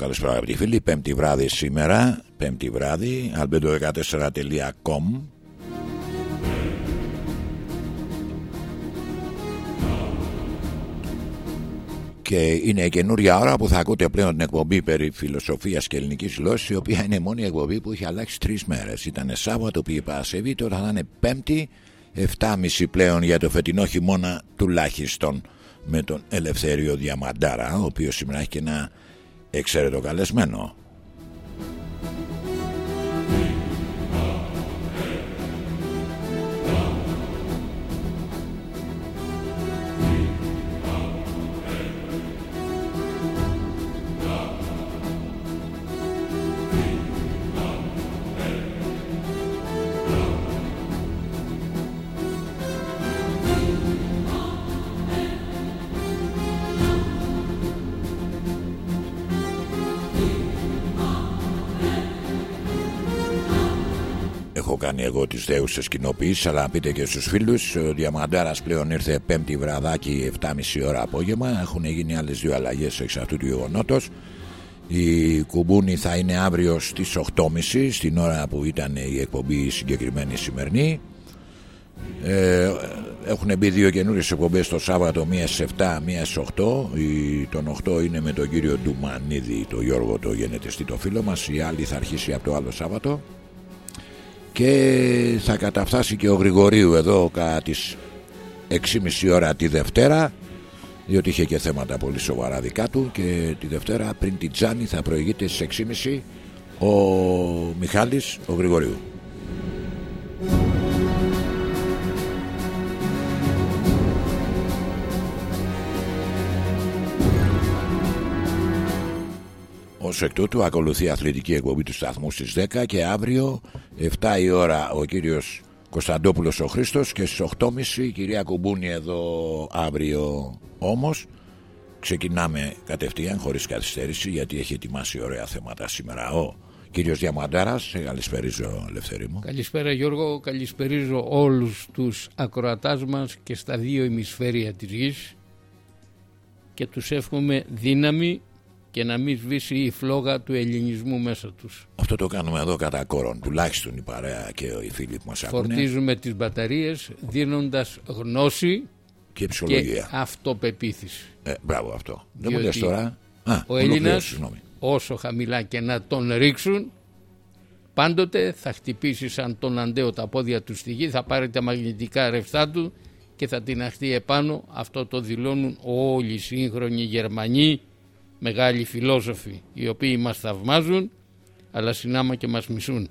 Λοιπόν, καλησπέρα αγαπητοί φίλοι. Πέμπτη βράδυ σήμερα. Πέμπτη βράδυ. albedo14.com Και είναι η καινούρια ώρα που θα ακούτε πλέον την εκπομπή περί φιλοσοφίας και ελληνικής γλώσσης η οποία είναι η μόνη εκπομπή που έχει αλλάξει τρεις μέρες. Ήταν Σάββατο που η Παρασκευή, τώρα θα είναι Πέμπτη, 7.30 πλέον για το φετινό χειμώνα τουλάχιστον με τον Ελευθέριο Διαμαντάρα, ο οποίος σήμερα έχει και ένα εξαίρετο καλεσμένο. Κάνει εγώ τις δέουσες κοινοποιήσεις αλλά να πείτε και στους φίλους ο Διαμαντάρας πλέον ήρθε πέμπτη βραδάκι 7.30 ώρα απόγευμα έχουν γίνει άλλες δύο αλλαγές εξ αυτού του γεγονότος η κουμπούνη θα είναι αύριο στις 8.30 στην ώρα που ήταν η εκπομπή συγκεκριμένη σημερινή ε, έχουν μπει δύο καινούριες εκπομπές το Σάββατο, μία στις 7, μία στις 8. Η, τον 8 είναι με τον κύριο Ντουμανίδη, τον Γιώργο, το γενετιστή, το φίλο μας. Η άλλη θα αρχίσει από το άλλο Σάββατο και θα καταφτάσει και ο Γρηγορίου εδώ κατά τις 6.30 ώρα τη Δευτέρα διότι είχε και θέματα πολύ σοβαρά δικά του και τη Δευτέρα πριν την Τζάνη θα προηγείται στις 6.30 ο Μιχάλης ο Γρηγορίου Ως εκ τούτου ακολουθεί η αθλητική εκπομπή του σταθμού στις 10 και αύριο 7 η ώρα ο κύριος Κωνσταντόπουλος ο Χρήστος και στις 8.30 η κυρία Κουμπούνη εδώ αύριο. Όμως ξεκινάμε κατευθείαν χωρίς καθυστέρηση γιατί έχει ετοιμάσει ωραία θέματα σήμερα ο κύριος Διαμαντάρας. Σε καλησπερίζω Ελευθερή μου. Καλησπέρα Γιώργο, καλησπερίζω όλους τους ακροατάς μας και στα δύο ημισφαίρια της γης. Και τους εύχομαι δύναμη και να μην σβήσει η φλόγα του ελληνισμού μέσα τους. Αυτό το κάνουμε εδώ κατά κόρον, τουλάχιστον η παρέα και οι φίλοι που μας ακούνε. Φορτίζουμε τις μπαταρίες δίνοντας γνώση και, ψυχολογία. και αυτοπεποίθηση. Ε, μπράβο αυτό. Δεν μου λες τώρα. Α, ο Έλληνας όσο χαμηλά και να τον ρίξουν πάντοτε θα χτυπήσει σαν τον αντέο τα πόδια του στη γη, θα πάρει τα μαγνητικά ρευστά του και θα την αχτεί επάνω. Αυτό το δηλώνουν όλοι οι σύγχρονοι Γερμανοί μεγάλοι φιλόσοφοι οι οποίοι μας θαυμάζουν αλλά συνάμα και μας μισούν.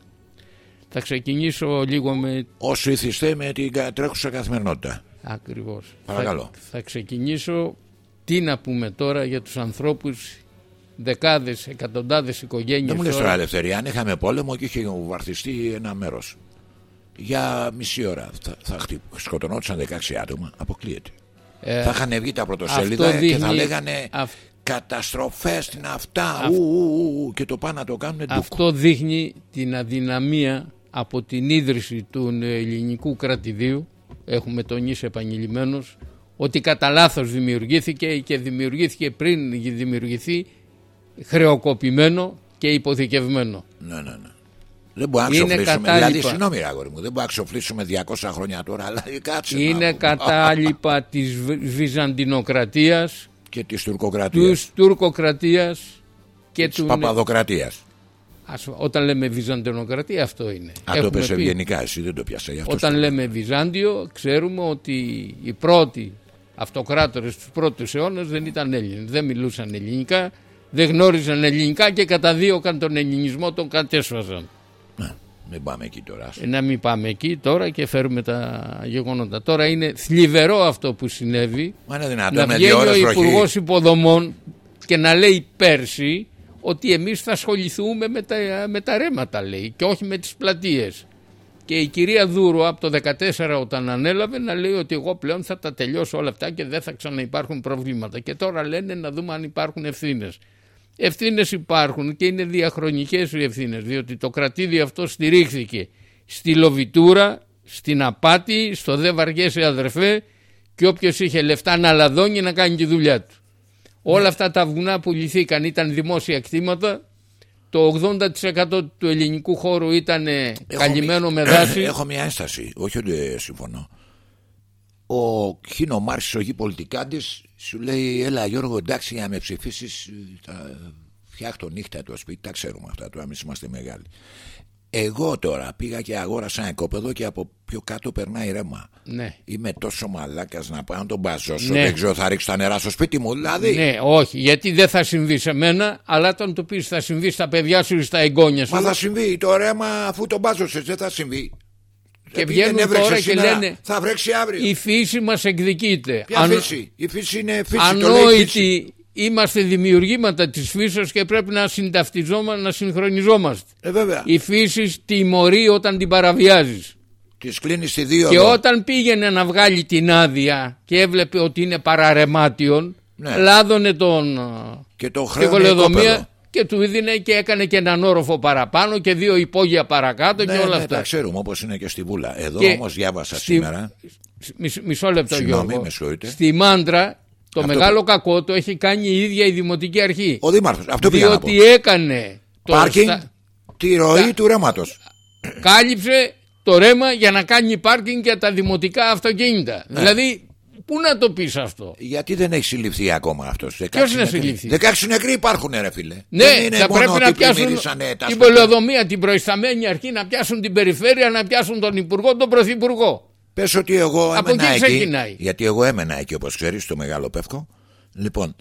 Θα ξεκινήσω λίγο με... Όσο ήθιστε με την τρέχουσα καθημερινότητα. Ακριβώς. Παρακαλώ. Θα, θα ξεκινήσω τι να πούμε τώρα για τους ανθρώπους δεκάδες, εκατοντάδες οικογένειες. Δεν μου λες τώρα ελευθερία, αν είχαμε πόλεμο και είχε βαρθιστεί ένα μέρος. Για μισή ώρα θα, θα σκοτωνόντουσαν 16 άτομα, αποκλείεται. Ε, θα είχαν βγει τα πρωτοσέλιδα και θα λέγανε καταστροφές την αυτά ου, και το πάνε να το κάνουν Αυτό δείχνει την αδυναμία από την ίδρυση του ελληνικού κρατηδίου έχουμε τονίσει επανειλημμένως ότι κατά λάθος δημιουργήθηκε και δημιουργήθηκε πριν δημιουργηθεί χρεοκοπημένο και υποθηκευμένο. Ναι, ναι, ναι. Δεν μπορούμε να ξοφλήσουμε. Δηλαδή, συγγνώμη, αγόρι μου, δεν μπορούμε να ξοφλήσουμε 200 χρόνια τώρα, αλλά κάτσε. Είναι κατάλοιπα της Βυζαντινοκρατίας και της τουρκοκρατίας. Της τουρκοκρατίας και της του... παπαδοκρατίας. Όταν λέμε Βυζαντινοκρατία αυτό είναι. Αν το πες ευγενικά εσύ δεν το πιάσα αυτό Όταν λέμε Βυζάντιο ξέρουμε ότι οι πρώτοι αυτοκράτορες τους πρώτους αιώνες δεν ήταν Έλληνες. Δεν μιλούσαν ελληνικά, δεν γνώριζαν ελληνικά και καταδίωκαν τον ελληνισμό τον κατέσβαζαν μην πάμε εκεί τώρα. Ε, να μην πάμε εκεί τώρα και φέρουμε τα γεγονότα. Τώρα είναι θλιβερό αυτό που συνέβη. Μα είναι δυνατόν να βγαίνει ο Υπουργός Υποδομών και να λέει πέρσι ότι εμείς θα ασχοληθούμε με τα, με τα ρέματα λέει και όχι με τις πλατείες. Και η κυρία Δούρο από το 2014 όταν ανέλαβε να λέει ότι εγώ πλέον θα τα τελειώσω όλα αυτά και δεν θα ξαναυπάρχουν προβλήματα. Και τώρα λένε να δούμε αν υπάρχουν ευθύνες. Ευθύνες υπάρχουν και είναι διαχρονικές οι ευθύνες, διότι το κρατήδιο αυτό στηρίχθηκε στη λοβιτούρα, στην απάτη, στο δε βαριέσαι αδερφέ και όποιος είχε λεφτά να λαδώνει να κάνει τη δουλειά του. Όλα αυτά τα βουνά που λυθήκαν ήταν δημόσια κτήματα. Το 80% του ελληνικού χώρου ήταν καλυμμένο με δάση. Έχω μια ένσταση, όχι ότι δεν συμφωνώ. Ο Χίνο Μάρξ, ο γη πολιτικάντης, σου λέει έλα Γιώργο εντάξει για να με ψηφίσεις θα φτιάχτω νύχτα το σπίτι, τα ξέρουμε αυτά τώρα, εμείς είμαστε μεγάλοι. Εγώ τώρα πήγα και αγόρασα ένα κόπεδο και από πιο κάτω περνάει ρέμα. Ναι. Είμαι τόσο μαλάκας να πάω να τον μπαζώσω. Ναι. Δεν ξέρω, θα ρίξω τα νερά στο σπίτι μου, δηλαδή. Ναι, όχι, γιατί δεν θα συμβεί σε μένα, αλλά όταν το πεις θα συμβεί στα παιδιά σου ή στα εγγόνια σου. Μα θα συμβεί το ρέμα αφού τον μπάζωσες, δεν θα συμβεί. Και βγαίνουν τώρα και λένε Θα βρέξει αύριο. Η φύση μας εκδικείται. Ποια Αν... φύση; Η φύση είναι φύση. Ανόητη είμαστε δημιουργήματα της φύσης και πρέπει να συνταυτιζόμαστε, να συγχρονιζόμαστε. Ε, βέβαια. Η φύση τιμωρεί όταν την παραβιάζεις. Της κλείνεις στη δύο. Και όταν πήγαινε να βγάλει την άδεια και έβλεπε ότι είναι παραρεμάτιον, ναι. λάδωνε τον και το και του έδινε και έκανε και έναν όροφο παραπάνω και δύο υπόγεια παρακάτω ναι, και όλα ναι, αυτά. Τα ξέρουμε όπως είναι και στη Βούλα. Εδώ όμως διάβασα σήμερα. Μισό λεπτό Συγγνώμη, Στη Μάντρα το μεγάλο κακό το έχει κάνει η ίδια η Δημοτική Αρχή. Ο Δήμαρχος. Αυτό Διότι έκανε. Το πάρκινγκ τη ροή του ρέματος. Κάλυψε το ρέμα για να κάνει πάρκινγκ για τα δημοτικά αυτοκίνητα. Ναι. Δηλαδή, πού να το πεις αυτό; Γιατί δεν έχει συλληφθεί ακόμα αυτός; Ποιος είναι συλληφθεί. 16 νεκροί υπάρχουν, ρε φίλε. Ναι, θα πρέπει να πιάσουν την πολεοδομία, την προϊσταμένη αρχή, να πιάσουν την περιφέρεια, να πιάσουν τον Υπουργό, τον Πρωθυπουργό. Πες ότι εγώ Από έμενα εκεί, γιατί εγώ έμενα εκεί όπως ξέρεις στο Μεγάλο Πεύκο. Λοιπόν,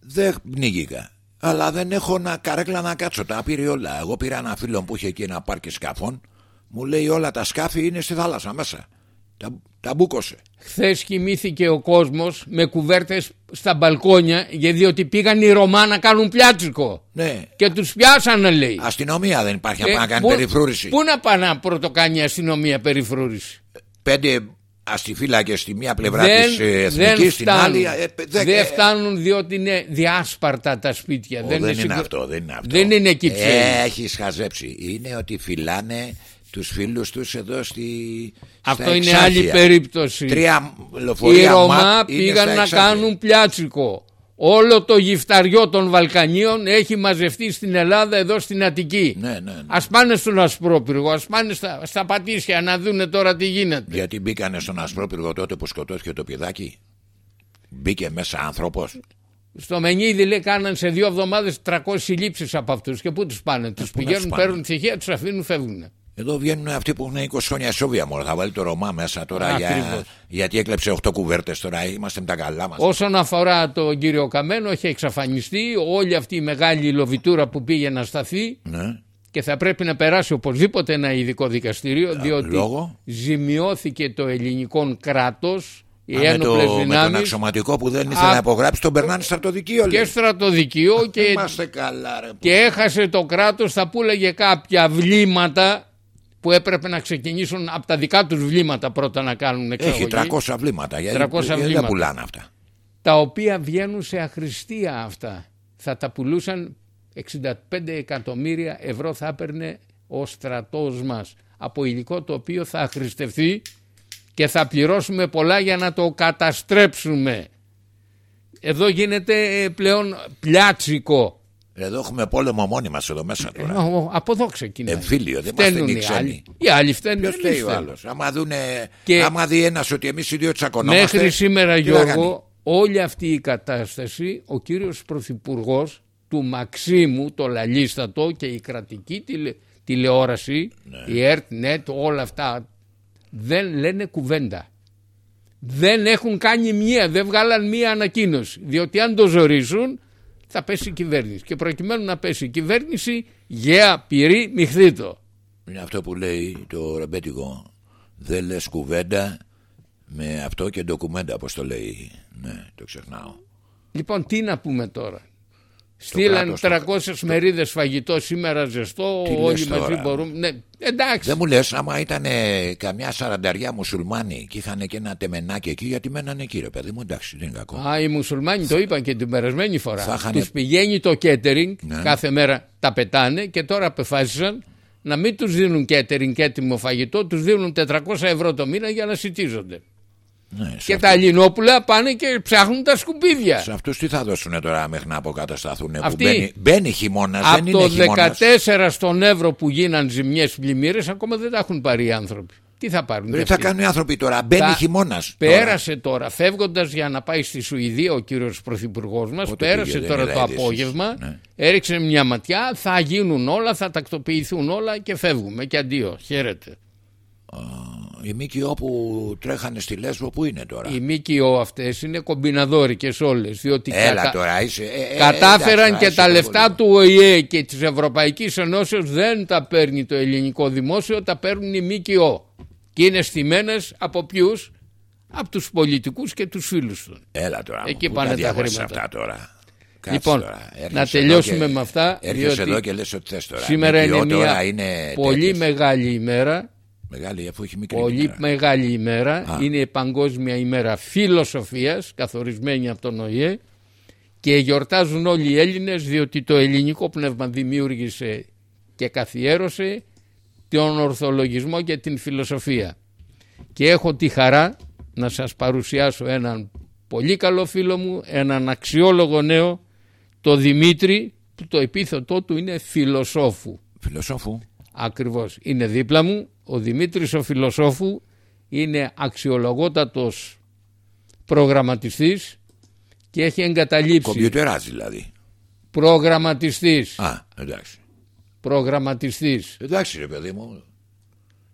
δεν πνίγηκα. Αλλά δεν έχω να καρέκλα να κάτσω. Τα πήρε όλα. Εγώ πήρα ένα φίλο που είχε εκεί ένα πάρκι σκαφών. Μου λέει όλα τα σκάφη είναι στη θάλασσα μέσα. Τα, τα μπούκωσε. Χθες κοιμήθηκε ο κόσμος με κουβέρτες στα μπαλκόνια γιατί πήγαν οι Ρωμά να κάνουν πλάτσικο. Ναι. Και τους πιάσανε λέει. Αστυνομία δεν υπάρχει ε, να να κάνει περιφρούρηση. Πού να πάει να πρωτοκάνει η αστυνομία περιφρούρηση; Πέντε αστιφύλακες στη μία πλευρά της ε, εθνικής, στην άλλη. Ε, δεν φτάνουν διότι είναι διάσπαρτα τα σπίτια. δεν, είναι, είναι αυτό, δεν είναι αυτό. Δεν είναι εκεί ε, Έχεις χαζέψει. Είναι ότι φυλάνε τους φίλους τους εδώ στη. Αυτό είναι άλλη περίπτωση. Τρία λεωφορεία Οι Ρωμά πήγαν να κάνουν πλιάτσικο. Όλο το γυφταριό των Βαλκανίων έχει μαζευτεί στην Ελλάδα εδώ στην Αττική. Ναι, ναι, ναι. Ας πάνε στον Ασπρόπυργο, ας πάνε στα, στα Πατήσια να δούνε τώρα τι γίνεται. Γιατί μπήκανε στον Ασπρόπυργο τότε που σκοτώθηκε το πηδάκι; Μπήκε μέσα άνθρωπος. Στο Μενίδη λέει κάναν σε δύο εβδομάδες 300 συλλήψεις από αυτούς και πού τους πάνε. Τους πηγαίνουν, παίρνουν στοιχεία, τους αφήνουν, φεύγουν. Εδώ βγαίνουν αυτοί που έχουν 20 χρόνια σόβια μόνο. Θα βάλει το Ρωμά μέσα τώρα για... γιατί έκλεψε 8 κουβέρτες τώρα. Είμαστε με τα καλά μας. Όσον αφορά τον κύριο Καμένο, έχει εξαφανιστεί όλη αυτή η μεγάλη λοβιτούρα που πήγε να σταθεί. Ναι. Και θα πρέπει να περάσει οπωσδήποτε ένα ειδικό δικαστήριο, διότι λόγω; ζημιώθηκε το ελληνικό κράτος. Οι ένοπλες δυνάμει. Με τον αξιωματικό που δεν ήθελε Α... να υπογράψει, τον περνάνε στρατοδικείο. Και στρατοδικείο και, καλά, ρε, και έχασε το κράτος, θα πούλεγε κάποια βλήματα που έπρεπε να ξεκινήσουν από τα δικά τους βλήματα πρώτα να κάνουν εξαγωγή. Έχει 300 βλήματα, γιατί 300 βλήματα, δεν πουλάνε αυτά. Τα οποία βγαίνουν σε αχρηστία αυτά. Θα τα πουλούσαν 65 εκατομμύρια ευρώ θα έπαιρνε ο στρατός μας από υλικό το οποίο θα αχρηστευτεί και θα πληρώσουμε πολλά για να το καταστρέψουμε. Εδώ γίνεται ε, πλέον πλιάτσικο εδώ έχουμε πόλεμο μόνοι μα εδώ μέσα τώρα. Ε, από εδώ ξεκινάει. Εμφύλιο, δεν είμαστε οι ξένοι. Οι άλλοι φταίνουν. Ποιος φταίει ο άλλος; Άμα, και άμα δει ένας ότι εμείς οι δύο τσακωνόμαστε. Μέχρι σήμερα, Γιώργο, όλη αυτή η κατάσταση, ο κύριος Πρωθυπουργός του Μαξίμου, το λαλίστατο και η κρατική τηλε, τηλεόραση, ναι. η ERTNET, όλα αυτά δεν λένε κουβέντα. Δεν έχουν κάνει μία, δεν βγάλαν μία ανακοίνωση. Διότι αν το ζορίσουν θα πέσει η κυβέρνηση. Και προκειμένου να πέσει η κυβέρνηση, γέα, πυρή, μιχθήτο. Είναι αυτό που λέει το ρεμπέτικο. Δεν λες κουβέντα με αυτό και ντοκουμέντα, όπως το λέει. Ναι, το ξεχνάω. Λοιπόν, τι να πούμε τώρα. Στείλαν 300 το... μερίδες φαγητό σήμερα ζεστό. Τι όλοι μαζί τώρα; μπορούμε. Ναι, εντάξει. Δεν μου λες, άμα ήταν καμιά σαρανταριά μουσουλμάνοι και είχαν και ένα τεμενάκι εκεί, γιατί μένανε εκεί, ρε παιδί μου. Εντάξει, δεν είναι κακό. Α, οι μουσουλμάνοι το είπαν και την περασμένη φορά. Θα Τους πηγαίνει το catering, ναι. κάθε μέρα τα πετάνε και τώρα αποφάσισαν να μην τους δίνουν catering και έτοιμο φαγητό, τους δίνουν 400 ευρώ το μήνα για να σητίζονται. Ναι, σε Και αυτό- τα Ελληνόπουλα πάνε και ψάχνουν τα σκουπίδια. Σε αυτούς τι θα δώσουν τώρα μέχρι να αποκατασταθούν. Που Αυτοί- μπαίνει, μπαίνει χειμώνας, δεν Από είναι το χειμώνας. 14 στον Εύρο που γίναν ζημιές πλημμύρες ακόμα δεν τα έχουν πάρει οι άνθρωποι. Τι θα πάρουν Τι και θα αυτοί; κάνουν οι άνθρωποι τώρα, μπαίνει Θα- χειμώνας. Πέρασε τώρα, φεύγοντας για να πάει στη Σουηδία ο κύριος Πρωθυπουργός μας, Πότε πέρασε πήγε, δεν τώρα είδα το ειδήσεις. απόγευμα, Ναι. έριξε μια ματιά, θα γίνουν όλα, θα τακτοποιηθούν όλα και φεύγουμε. Και αντίο, χαίρετε. Οι ΜΚΟ που τρέχανε στη Λέσβο που είναι τώρα; Οι ΜΚΟ αυτές είναι κομπιναδόρικες όλες. Διότι Έλα κατα- τώρα, είσαι. ε, ε, κατάφεραν εντάξει, και είσαι τα λεφτά υπερβολικό. του ΟΗΕ και της Ευρωπαϊκής Ενώσεως δεν τα παίρνει το ελληνικό δημόσιο, τα παίρνουν οι ΜΚΟ. Και είναι στημένες από ποιους, από τους πολιτικούς και τους φίλους τους. Έλα τώρα. Εκεί πού πάνε τα διαβάζεις χρήματα. αυτά τώρα; Κάτσε Λοιπόν, τώρα. να Έρχεσαι τελειώσουμε εδώ και- με αυτά, Έρχεσαι διότι εδώ και λες ότι θες τώρα. Σήμερα ΜΚΟ είναι τώρα μια είναι πολύ τέτοιες. μεγάλη ημέρα. Μεγάλη αφού έχει μικρή Πολύ ημέρα. μεγάλη ημέρα. Α. Είναι η Παγκόσμια ημέρα φιλοσοφίας, καθορισμένη από τον ΟΗΕ και γιορτάζουν όλοι οι Έλληνες διότι το ελληνικό πνεύμα δημιούργησε και καθιέρωσε τον ορθολογισμό και την φιλοσοφία. Και έχω τη χαρά να σας παρουσιάσω έναν πολύ καλό φίλο μου, έναν αξιόλογο νέο, το Δημήτρη, που το επίθετό του είναι φιλοσόφου. Φιλοσόφου. Ακριβώς. Είναι δίπλα μου. Ο Δημήτρης ο φιλοσόφου είναι αξιολογότατος προγραμματιστής και έχει εγκαταλείψει Κομπιουτεράς δηλαδή. προγραμματιστής, Α, εντάξει. προγραμματιστής. Εντάξει ρε παιδί μου.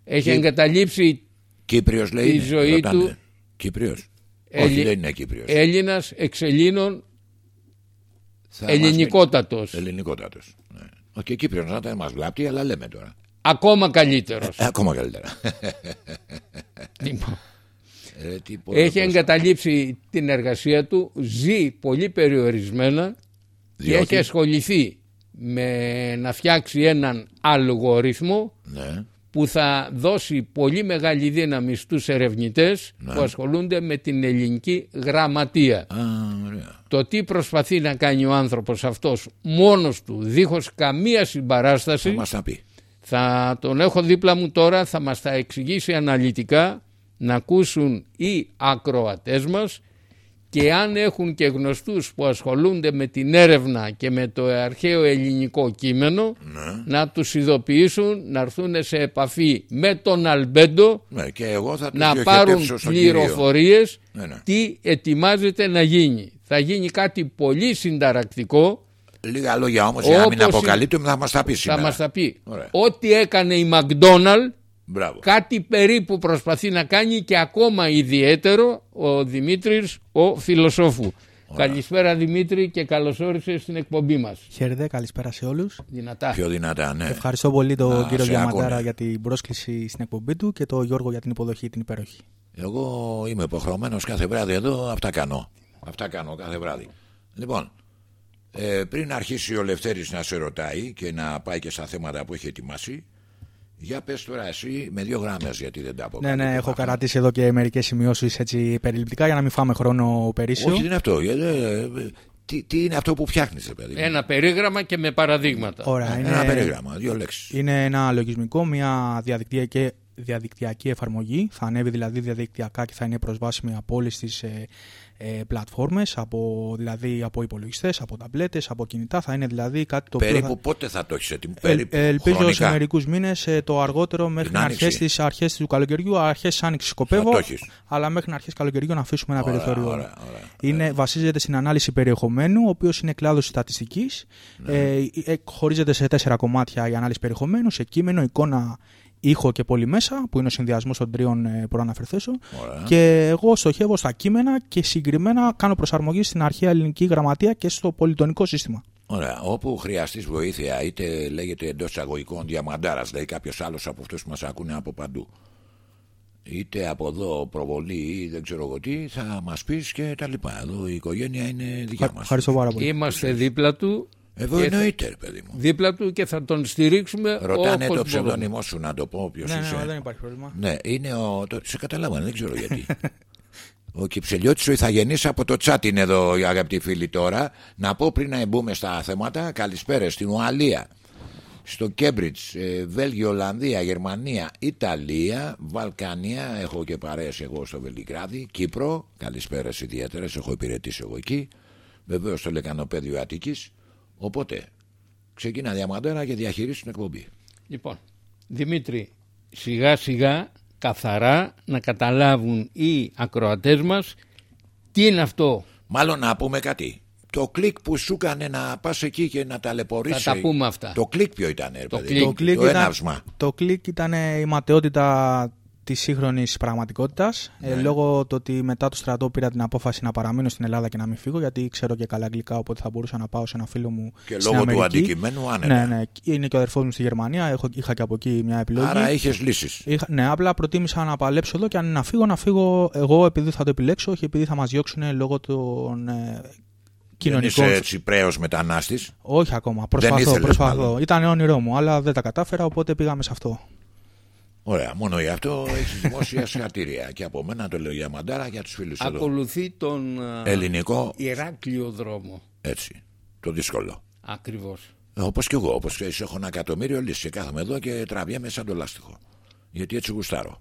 Έχει Και- εγκαταλείψει Κύπριος λέει. Η είναι, ζωή ρωτάνε. του- Κύπριος. Έλλη- Όχι δεν είναι Κύπριος. Έλληνας εξελίνων Θα μας ελληνικότατος. μιλήσει. Ελληνικότατος. Ναι. Όχι και Κύπριος να τα μας βλάπτει αλλά λέμε τώρα. Ακόμα καλύτερος. Ε, ακόμα καλύτερα. Λοιπόν, Ε, τι πω, έχει πώς- εγκαταλείψει την εργασία του, ζει πολύ περιορισμένα και Διότι- έχει ασχοληθεί με να φτιάξει έναν αλγορίθμο Ναι. που θα δώσει πολύ μεγάλη δύναμη στους ερευνητές Ναι. που ασχολούνται με την ελληνική γραμματεία. Α, ωραία. Το τι προσπαθεί να κάνει ο άνθρωπος αυτός μόνος του, δίχως καμία Θα συμπαράσταση, μας τα πει. Θα τον έχω δίπλα μου τώρα, θα μας τα εξηγήσει αναλυτικά, να ακούσουν οι ακροατές μας και αν έχουν και γνωστούς που ασχολούνται με την έρευνα και με το αρχαίο ελληνικό κείμενο, Ναι. να τους ειδοποιήσουν, να έρθουν σε επαφή με τον Αλμπέντο, Ναι, και εγώ θα τους να διοχετεύσω πάρουν στον κύριο. πληροφορίες Ναι, ναι. τι ετοιμάζεται να γίνει. Θα γίνει κάτι πολύ συνταρακτικό, Λίγα λόγια όμως για να μην Όπως αποκαλύπτουμε θα μας τα πει θα σήμερα. μας τα πει. Ωραία. Ό,τι έκανε η McDonald Μπράβο. κάτι περίπου προσπαθεί να κάνει και ακόμα ιδιαίτερο ο Δημήτρης ο φιλοσόφου. Καλησπέρα Δημήτρη και καλώς όρισες στην εκπομπή μας. Χαίρετε, καλησπέρα σε όλους. Δυνατά. Πιο δυνατά, ναι. Ευχαριστώ πολύ τον Α, κύριο σε Διαμαντάρα ακούνε. για την πρόσκληση στην εκπομπή του και τον Γιώργο για την υποδοχή την υπέροχη. Εγώ είμαι υποχρεωμένος κάθε βράδυ εδώ, αυτά κάνω. Αυτά κάνω κάθε βράδυ. Λοιπόν, ε, πριν αρχίσει ο Λευτέρης να σε ρωτάει και να πάει και στα θέματα που έχει ετοιμάσει, για πες τώρα εσύ με δύο γράμμες γιατί δεν τα Ναι, αποκαλύπτω. ναι, έχω αυτά. κρατήσει εδώ και μερικές σημειώσεις έτσι περιληπτικά για να μην φάμε χρόνο περίσσιο. Όχι, δεν είναι αυτό. Ε, ε, ε, τι, τι είναι αυτό που φτιάχνεις, ρε παιδί. μου; Ένα περίγραμμα και με παραδείγματα. Ωραία, είναι, Ένα περίγραμμα, δύο λέξεις. είναι ένα λογισμικό, μια διαδικτυακή, διαδικτυακή εφαρμογή. Θα ανέβει δηλαδή διαδικτυακά και θα είναι προσβάσιμη από όλες τις ε, ε, πλατφόρμες, από, δηλαδή από υπολογιστές, από ταμπλέτες, από κινητά. Θα είναι δηλαδή κάτι το οποίο. Περίπου θα... πότε θα το έχεις έτοιμο, Ε, περίπου, ελπίζω χρονικά. σε μερικούς μήνες το αργότερο μέχρι Την άνοιξη. αρχές τη αρχές του καλοκαιριού. Αρχές άνοιξης Θα σκοπεύω, το έχεις. αλλά μέχρι αρχές καλοκαιριού να αφήσουμε ένα Ωραία, περιθώριο. ωραία, ωραία. Είναι, βασίζεται στην ανάλυση περιεχομένου, ο οποίος είναι κλάδος στατιστικής. Ναι. Ε, ε, χωρίζεται σε τέσσερα κομμάτια η ανάλυση περιεχομένου, σε κείμενο, εικόνα, ήχο και πολυμέσα, που είναι ο συνδυασμός των τριών ε, προαναφερθέσεων. Ωραία. Και εγώ στοχεύω στα κείμενα και συγκεκριμένα κάνω προσαρμογή στην αρχαία ελληνική γραμματεία και στο πολυτονικό σύστημα. Ωραία. Όπου χρειαστείς βοήθεια, είτε λέγεται εντός εισαγωγικών διαμαντάρας, δηλαδή κάποιος άλλος από αυτούς που μας ακούνε από παντού, είτε από εδώ προβολή ή δεν ξέρω εγώ τι, θα μας πεις και τα λοιπά. Εδώ η οικογένεια είναι δικιά μας. Ευχαριστώ πάρα πολύ. Είμαστε δίπλα του, Εδώ και εννοείται, ρε παιδί μου. δίπλα του και θα τον στηρίξουμε Ρωτάνε όπως το μπορούμε. ψευδονυμό σου να το πω ποιο Ναι, είσαι. ναι, δεν υπάρχει πρόβλημα. Ναι, είναι ο. Το, σε καταλάβανε, δεν ξέρω γιατί. ο Κυψελιώτης ο Ιθαγενής από το chat είναι εδώ, οι αγαπητοί φίλοι τώρα. Να πω πριν να μπούμε στα θέματα, καλησπέρα στην Ουαλία, στο Κέμπριτς, ε, Βέλγιο, Ολλανδία, Γερμανία, Ιταλία, Βαλκάνια, έχω και παρέες εγώ στο Βελιγράδι, Κύπρο, καλησπέρας ιδιαίτερες, έχω υπηρετήσει εγώ εκεί, βεβαίως στο Λεκανοπέδιο Αττικής, οπότε ξεκινά διαμαντέρα και διαχειρίζει την εκπομπή. Λοιπόν, Δημήτρη, σιγά σιγά καθαρά να καταλάβουν οι ακροατές μας τι είναι αυτό. Μάλλον να πούμε κάτι. Το κλικ που σου έκανε να πας εκεί και να ταλαιπωρήσει. Θα τα πούμε αυτά. Το κλικ ποιο ήταν, ρε, Το παιδί, κλικ. το, κλικ το ήταν- έναυσμα. Το κλικ ήταν η ματαιότητα της σύγχρονης πραγματικότητας. Ε, λόγω του ότι μετά το στρατό πήρα την απόφαση να παραμείνω στην Ελλάδα και να μην φύγω, γιατί ξέρω και καλά αγγλικά, οπότε θα μπορούσα να πάω σε ένα φίλο μου. Και στην λόγω του Αμερική. αντικειμένου άνετα. Ναι, ναι. Είναι και ο αδερφός μου στη Γερμανία. Έχω, είχα και από εκεί μια επιλογή. Άρα είχες λύσεις. Είχα, ναι, απλά προτίμησα να παλέψω εδώ και αν είναι να φύγω, να φύγω εγώ επειδή θα το επιλέξω, όχι επειδή θα μας διώξουν λόγω των ε, Δεν κοινωνικών. είσαι Τσιπραίο μετανάστης. Όχι ακόμα. Προσπαθώ. ήθελες, προσπαθώ. μάλλον. Ήταν όνειρό μου, αλλά δεν τα κατάφερα, οπότε πήγαμε σε αυτό. Ωραία, μόνο γι' αυτό έχεις δημόσια συγχαρητήρια. Και από μένα το λέω για μαντάρα για τους φίλους εδώ. Ακολουθεί τον α, Ελληνικό, Ηράκλειο δρόμο. έτσι. Το δύσκολο. Ακριβώς. Όπως και εγώ, όπως έχω ένα εκατομμύριο λύσεις. Κάθομαι εδώ και τραβιέμαι σαν το λάστιχο. Γιατί έτσι γουστάρω.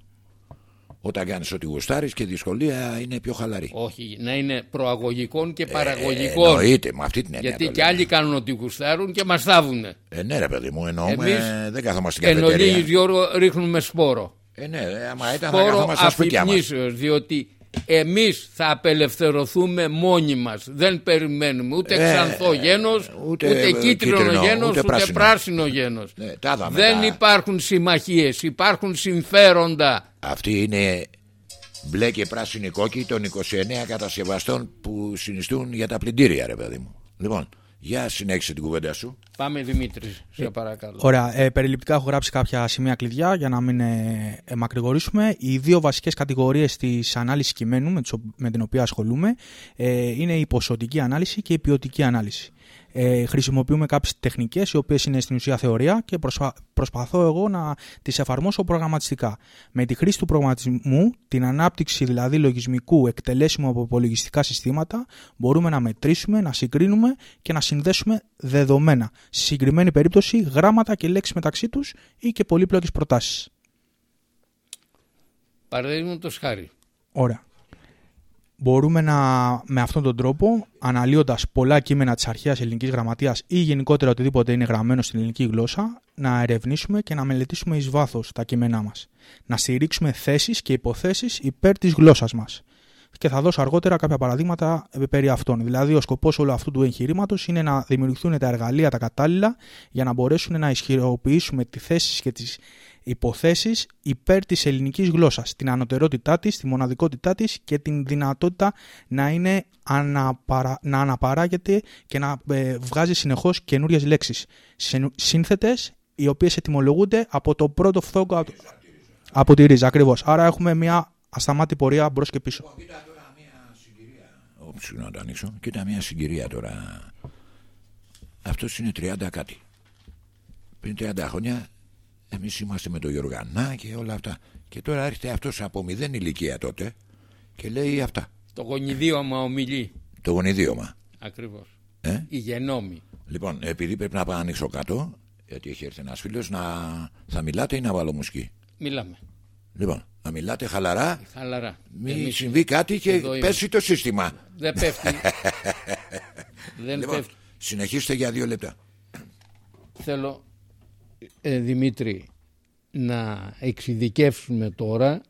Όταν κάνεις ό,τι γουστάρεις και η δυσκολία είναι πιο χαλαρή. Όχι, να είναι προαγωγικών και Ε, παραγωγικών. εννοείται, με αυτή την έννοια. Γιατί το και λέω. άλλοι κάνουν ό,τι γουστάρουν και μας θάβουνε. Ε, ναι, ρε παιδί μου, εννοούμε. Εμείς δεν κάθομαστε στην Εν ολίγης καφετέρια. Γιώργο ρίχνουμε σπόρο. Ε, ναι, ε, άμα ήταν θα Σπόρο κάθομαστε στα σπίτια μας. αφυπνήσεως, διότι εμείς θα απελευθερωθούμε μόνοι μας. Δεν περιμένουμε ούτε Ε, ξανθό γένος, ούτε, ούτε, ε, κίτρινο, κίτρινο, γένος, ούτε ούτε, πράσινο. πράσινο γένος. Ναι, τα είδαμε Δεν τα- υπάρχουν συμμαχίες, υπάρχουν συμφέροντα. Αυτή είναι μπλε και πράσινη κόκκι των 29 κατασκευαστών που συνιστούν για τα πλυντήρια, ρε παιδί μου. Λοιπόν, για συνέχισε την κουβέντα σου. Πάμε Δημήτρη, σε παρακαλώ. Ωραία. Ε, περιληπτικά έχω γράψει κάποια σημεία κλειδιά για να μην ε, ε, μακρηγορήσουμε. Οι δύο βασικές κατηγορίες της ανάλυσης κειμένου με, τις ο- με την οποία ασχολούμαι ε, είναι η ποσοτική ανάλυση και η ποιοτική ανάλυση. Ε, χρησιμοποιούμε κάποιες τεχνικές οι οποίες είναι στην ουσία θεωρία και προσπα- προσπαθώ εγώ να τις εφαρμόσω προγραμματιστικά. Με τη χρήση του προγραμματισμού, την ανάπτυξη δηλαδή λογισμικού εκτελέσιμου από υπολογιστικά συστήματα, μπορούμε να μετρήσουμε, να συγκρίνουμε και να συνδέσουμε δεδομένα. Στη συγκεκριμένη περίπτωση, γράμματα και λέξεις μεταξύ τους ή και πολύπλοκες προτάσεις. Παραδείγματος χάρη. Ωραία. Μπορούμε να, με αυτόν τον τρόπο, αναλύοντας πολλά κείμενα της αρχαίας ελληνικής γραμματείας ή γενικότερα οτιδήποτε είναι γραμμένο στην ελληνική γλώσσα, να ερευνήσουμε και να μελετήσουμε εις βάθος τα κείμενά μας. Να στηρίξουμε θέσεις και υποθέσεις υπέρ της γλώσσας μας. Και θα δώσω αργότερα κάποια παραδείγματα ε, περί αυτών. Δηλαδή, ο σκοπός όλου αυτού του εγχειρήματος είναι να δημιουργηθούν τα εργαλεία τα κατάλληλα για να μπορέσουν να ισχυροποιήσουμε τη θέση και τις υποθέσεις υπέρ της ελληνικής γλώσσας, την ανωτερότητά της, τη μοναδικότητά της και την δυνατότητα να, είναι αναπαρα... να αναπαράγεται και να ε, βγάζει συνεχώς καινούριες λέξεις. Συν- Σύνθετες, οι οποίες ετοιμολογούνται από το πρώτο φθόγκο από- από τη ρίζα, ακριβώς. Άρα έχουμε μια ασταμάτη πορεία μπρος και πίσω. Κοίτα τώρα μια συγκυρία. Όψου να το ανοίξω. Κοίτα μια συγκυρία τώρα. Αυτός είναι 30 κάτι. Πριν 30 χρόνια εμείς είμαστε με τον Γιωργανά και όλα αυτά. Και τώρα έρχεται αυτός από μηδέν ηλικία τότε και λέει αυτά. Το γονιδίωμα ομιλεί. Το γονιδίωμα. Ακριβώς. Ε; Η γενόμη. Λοιπόν, επειδή πρέπει να πάω να ανοίξω κάτω, γιατί έχει έρθει ένας φίλος, να θα μιλάτε ή να βάλω μουσική; Μιλάμε. Λοιπόν, να μιλάτε χαλαρά, Χαλαρά. μην Εμείς συμβεί κάτι και εδώ είμαστε. πέσει το σύστημα. Δεν πέφτει. Δεν Λοιπόν, πέφτει. συνεχίστε για δύο λεπτά. Θέλω, ε, Δημήτρη, να εξειδικεύσουμε τώρα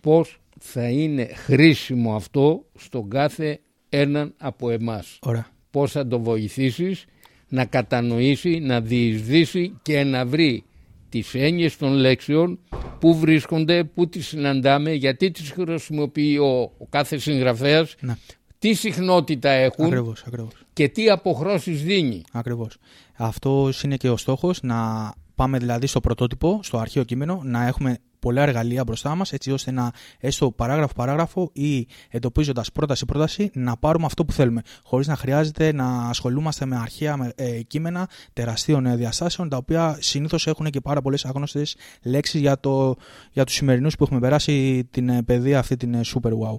πώς θα είναι χρήσιμο αυτό στον κάθε έναν από εμάς. Ωραία. Πώς θα το βοηθήσεις να κατανοήσει, να διεισδύσει και να βρει τις έννοιες των λέξεων που βρίσκονται, που τις συναντάμε, γιατί τις χρησιμοποιεί ο, ο κάθε συγγραφέας, Ναι. τι συχνότητα έχουν Ακριβώς, ακριβώς. και τι αποχρώσεις δίνει. Ακριβώς. Αυτός είναι και ο στόχος, να πάμε δηλαδή στο πρωτότυπο, στο αρχαίο κείμενο, να έχουμε πολλά εργαλεία μπροστά μας, έτσι ώστε να έστω παράγραφο-παράγραφο ή εντοπίζοντας πρόταση-πρόταση να πάρουμε αυτό που θέλουμε. Χωρίς να χρειάζεται να ασχολούμαστε με αρχαία ε, κείμενα τεραστίων ε, διαστάσεων, τα οποία συνήθως έχουν και πάρα πολλές άγνωστες λέξεις για, το, για τους σημερινούς που έχουμε περάσει την ε, παιδεία αυτή την super wow.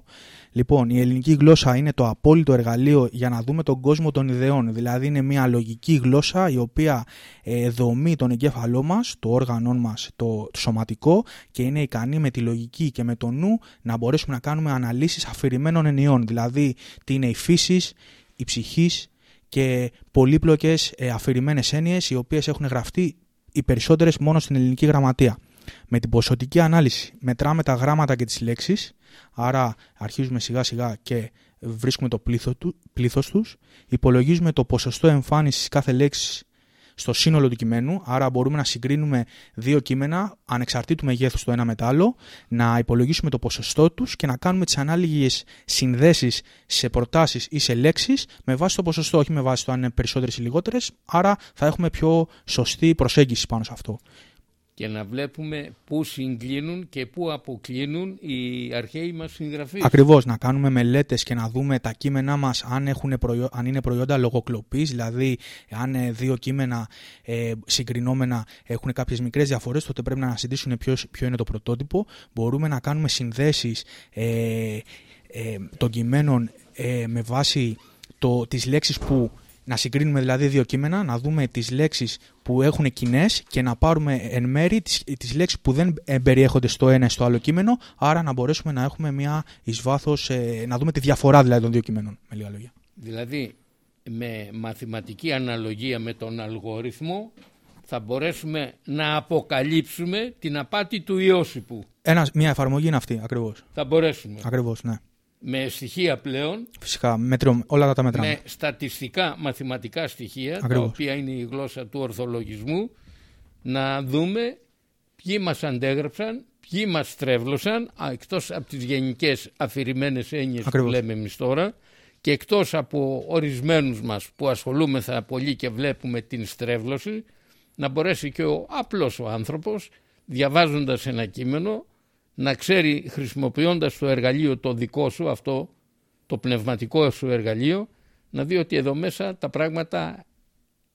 Λοιπόν, η ελληνική γλώσσα είναι το απόλυτο εργαλείο για να δούμε τον κόσμο των ιδεών. Δηλαδή, είναι μια λογική γλώσσα η οποία ε, δομεί τον εγκέφαλό μας, το όργανό μας, το, το σωματικό και είναι ικανή με τη λογική και με το νου να μπορέσουμε να κάνουμε αναλύσεις αφηρημένων ενιών. Δηλαδή, τι είναι η φύση, η ψυχής και πολύπλοκες ε, αφηρημένες έννοιες οι οποίες έχουν γραφτεί οι περισσότερες μόνο στην ελληνική γραμματεία. Με την ποσοτική ανάλυση μετράμε τα γράμματα και τις λέξεις, άρα αρχίζουμε σιγά σιγά και βρίσκουμε το πλήθος τους, υπολογίζουμε το ποσοστό εμφάνισης κάθε λέξης στο σύνολο του κειμένου, άρα μπορούμε να συγκρίνουμε δύο κείμενα ανεξαρτήτου μεγέθους το ένα με το άλλο, να υπολογίσουμε το ποσοστό τους και να κάνουμε τις ανάλογες συνδέσεις σε προτάσεις ή σε λέξεις με βάση το ποσοστό, όχι με βάση το αν είναι περισσότερες ή λιγότερες, άρα θα έχουμε πιο σωστή προσέγγιση πάνω σε αυτό και να βλέπουμε πού συγκλίνουν και πού αποκλίνουν οι αρχαίοι μας συγγραφείς. Ακριβώς, να κάνουμε μελέτες και να δούμε τα κείμενά μας αν, έχουν αν είναι προϊόντα λογοκλοπής, δηλαδή αν ε, δύο κείμενα ε, συγκρινόμενα έχουν κάποιες μικρές διαφορές, τότε πρέπει να αναζητήσουν ποιος, ποιο είναι το πρωτότυπο. Μπορούμε να κάνουμε συνδέσεις ε, ε, των κειμένων ε, με βάση το, τις λέξεις που να συγκρίνουμε δηλαδή δύο κείμενα, να δούμε τις λέξεις που έχουν κοινές και να πάρουμε εν μέρη τις, τις λέξεις που δεν περιέχονται στο ένα ή στο άλλο κείμενο, άρα να μπορέσουμε να έχουμε μια εις βάθος, ε, να δούμε τη διαφορά δηλαδή των δύο κειμένων, με λίγα λόγια. Δηλαδή, με μαθηματική αναλογία με τον αλγόριθμο, θα μπορέσουμε να αποκαλύψουμε την απάτη του Ιώσιπου. Ένας, μια εφαρμογή είναι αυτή, ακριβώς. Θα μπορέσουμε. Ακριβώς, ναι με στοιχεία πλέον. Φυσικά, μέτρο, όλα τα μέτρα. Με στατιστικά μαθηματικά στοιχεία, τα οποία είναι η γλώσσα του ορθολογισμού, να δούμε ποιοι μας αντέγραψαν, ποιοι μας στρέβλωσαν, εκτός από τις γενικές αφηρημένες έννοιες που λέμε εμείς τώρα, και εκτός από ορισμένους μας που ασχολούμεθα πολύ και βλέπουμε την στρέβλωση, να μπορέσει και ο απλός ο άνθρωπος, διαβάζοντας ένα κείμενο, να ξέρει χρησιμοποιώντας το εργαλείο το δικό σου αυτό, το πνευματικό σου εργαλείο, να δει ότι εδώ μέσα τα πράγματα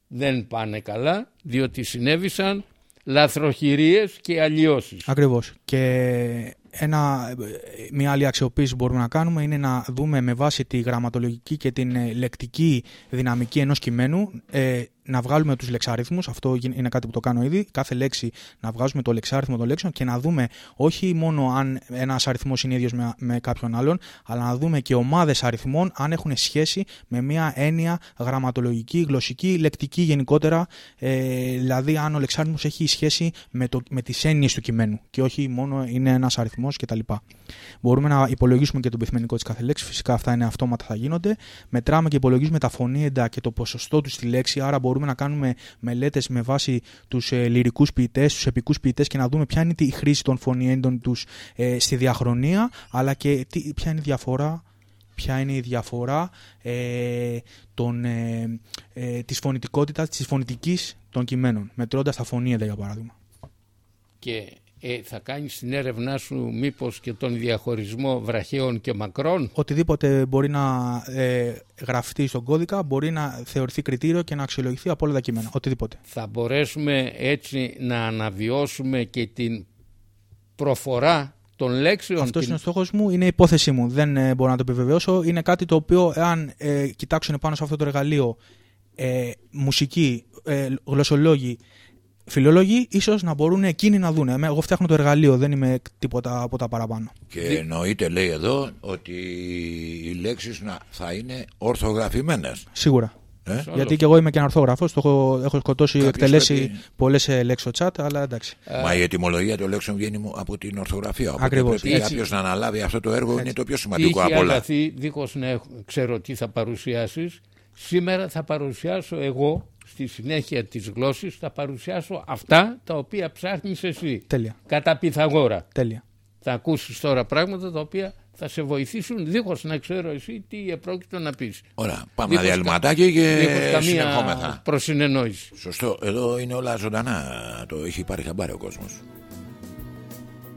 δεν πάνε καλά, διότι συνέβησαν λαθροχειρίες και αλλοιώσεις. Ακριβώς. Και ένα, μια άλλη αξιοποίηση που μπορούμε να κάνουμε είναι να δούμε με βάση τη γραμματολογική και την λεκτική δυναμική ενός κειμένου ε, να βγάλουμε τους λεξάριθμου, αυτό είναι κάτι που το κάνω ήδη, κάθε λέξη να βγάζουμε το λεξάριθμο των λέξεων και να δούμε όχι μόνο αν ένας αριθμός είναι ίδιος με, με κάποιον άλλον, αλλά να δούμε και ομάδες αριθμών αν έχουν σχέση με μια έννοια γραμματολογική, γλωσσική, λεκτική γενικότερα, ε, δηλαδή αν ο λεξάριθμο έχει σχέση με, το, με τις έννοιες του κειμένου και όχι μόνο είναι ένας αριθμός κτλ. Μπορούμε να υπολογίσουμε και τον πυθμενικό της κάθε λέξη, φυσικά αυτά είναι αυτόματα θα γίνονται. Μετράμε και υπολογίζουμε τα φωνήεντα και το ποσοστό τους στη λέξη, άρα μπορούμε μπορούμε να κάνουμε μελέτες με βάση τους ε, λυρικούς ποιητές, τους επικούς ποιητές και να δούμε ποια είναι η χρήση των φωνιέντων τους ε, στη διαχρονία, αλλά και τι, ποια είναι η διαφορά ποια είναι η διαφορά ε, των, ε, ε, της φωνητικότητας, της φωνητικής των κειμένων, μετρώντας τα φωνήεντα για παράδειγμα. Και ε, θα κάνεις την έρευνά σου μήπως και τον διαχωρισμό βραχαίων και μακρών; Οτιδήποτε μπορεί να ε, γραφτεί στον κώδικα μπορεί να θεωρηθεί κριτήριο και να αξιολογηθεί από όλα τα κείμενα. Οτιδήποτε. Θα μπορέσουμε έτσι να αναβιώσουμε και την προφορά των λέξεων. Αυτός είναι ο στόχος μου, είναι η υπόθεσή μου. Δεν ε, μπορώ να το επιβεβαιώσω. Είναι κάτι το οποίο, εάν ε, κοιτάξουν πάνω σε αυτό το εργαλείο ε, μουσική, ε, γλωσσολόγοι, φιλόλογοι ίσως να μπορούν εκείνοι να δουν. Εγώ φτιάχνω το εργαλείο, δεν είμαι τίποτα από τα παραπάνω. Και εννοείται, λέει εδώ, ότι οι λέξεις θα είναι ορθογραφημένες. Σίγουρα. Ε; Γιατί και εγώ είμαι και ένα ορθόγραφο. Έχω, έχω σκοτώσει, Κάποιος εκτελέσει πρέπει... πολλές λέξει chat, αλλά εντάξει. Μα η ετοιμολογία των λέξεων βγαίνει από την ορθογραφία. Ακριβώς. Πρέπει κάποιος να αναλάβει αυτό το έργο, Έτσι. είναι το πιο σημαντικό από όλα. δίχως να ξέρω τι θα παρουσιάσεις, σήμερα θα παρουσιάσω εγώ στη συνέχεια της γλώσσης θα παρουσιάσω αυτά τα οποία ψάχνεις εσύ. Τέλεια. Κατά Πυθαγόρα. Τέλεια. Θα ακούσεις τώρα πράγματα τα οποία θα σε βοηθήσουν δίχως να ξέρω εσύ τι επρόκειτο να πεις. Ωραία, πάμε ένα διαλυματάκι και συνεχόμεθα. προσυνεννόηση. Σωστό, εδώ είναι όλα ζωντανά, το έχει πάρει χαμπάρι ο κόσμος.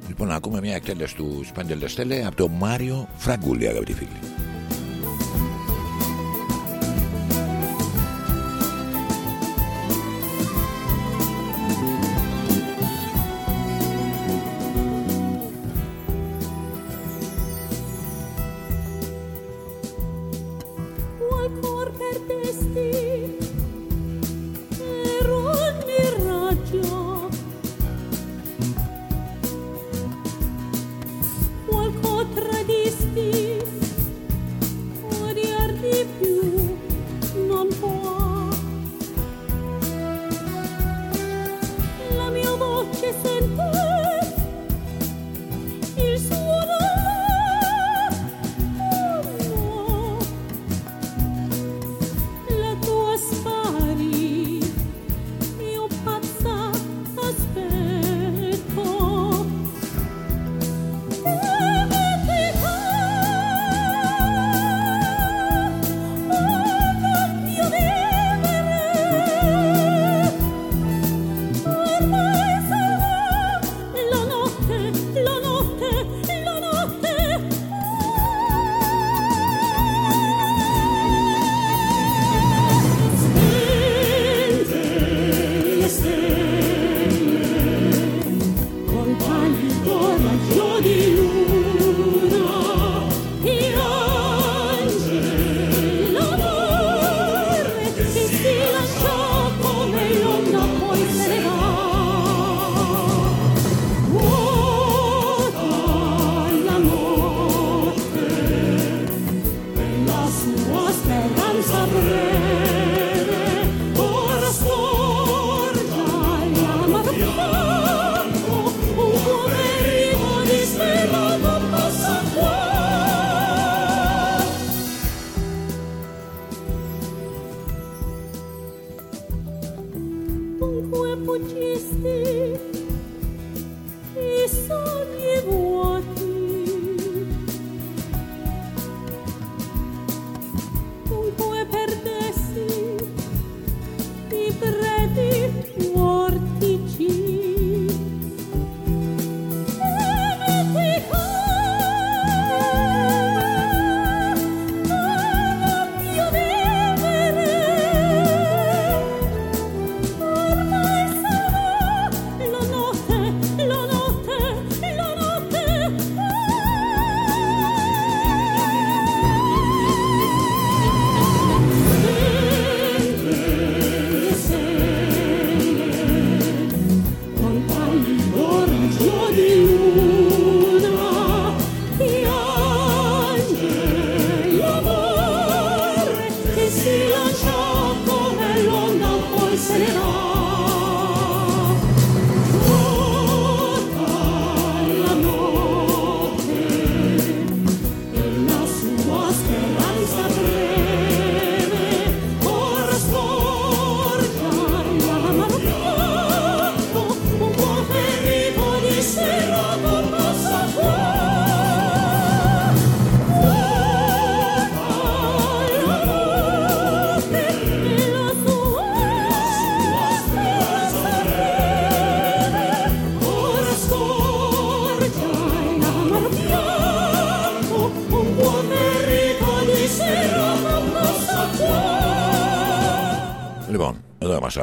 Λοιπόν, ακούμε μια εκτέλεση του Σπέντελ Στέλε από τον Μάριο Φραγκούλη, αγαπητοί φίλοι.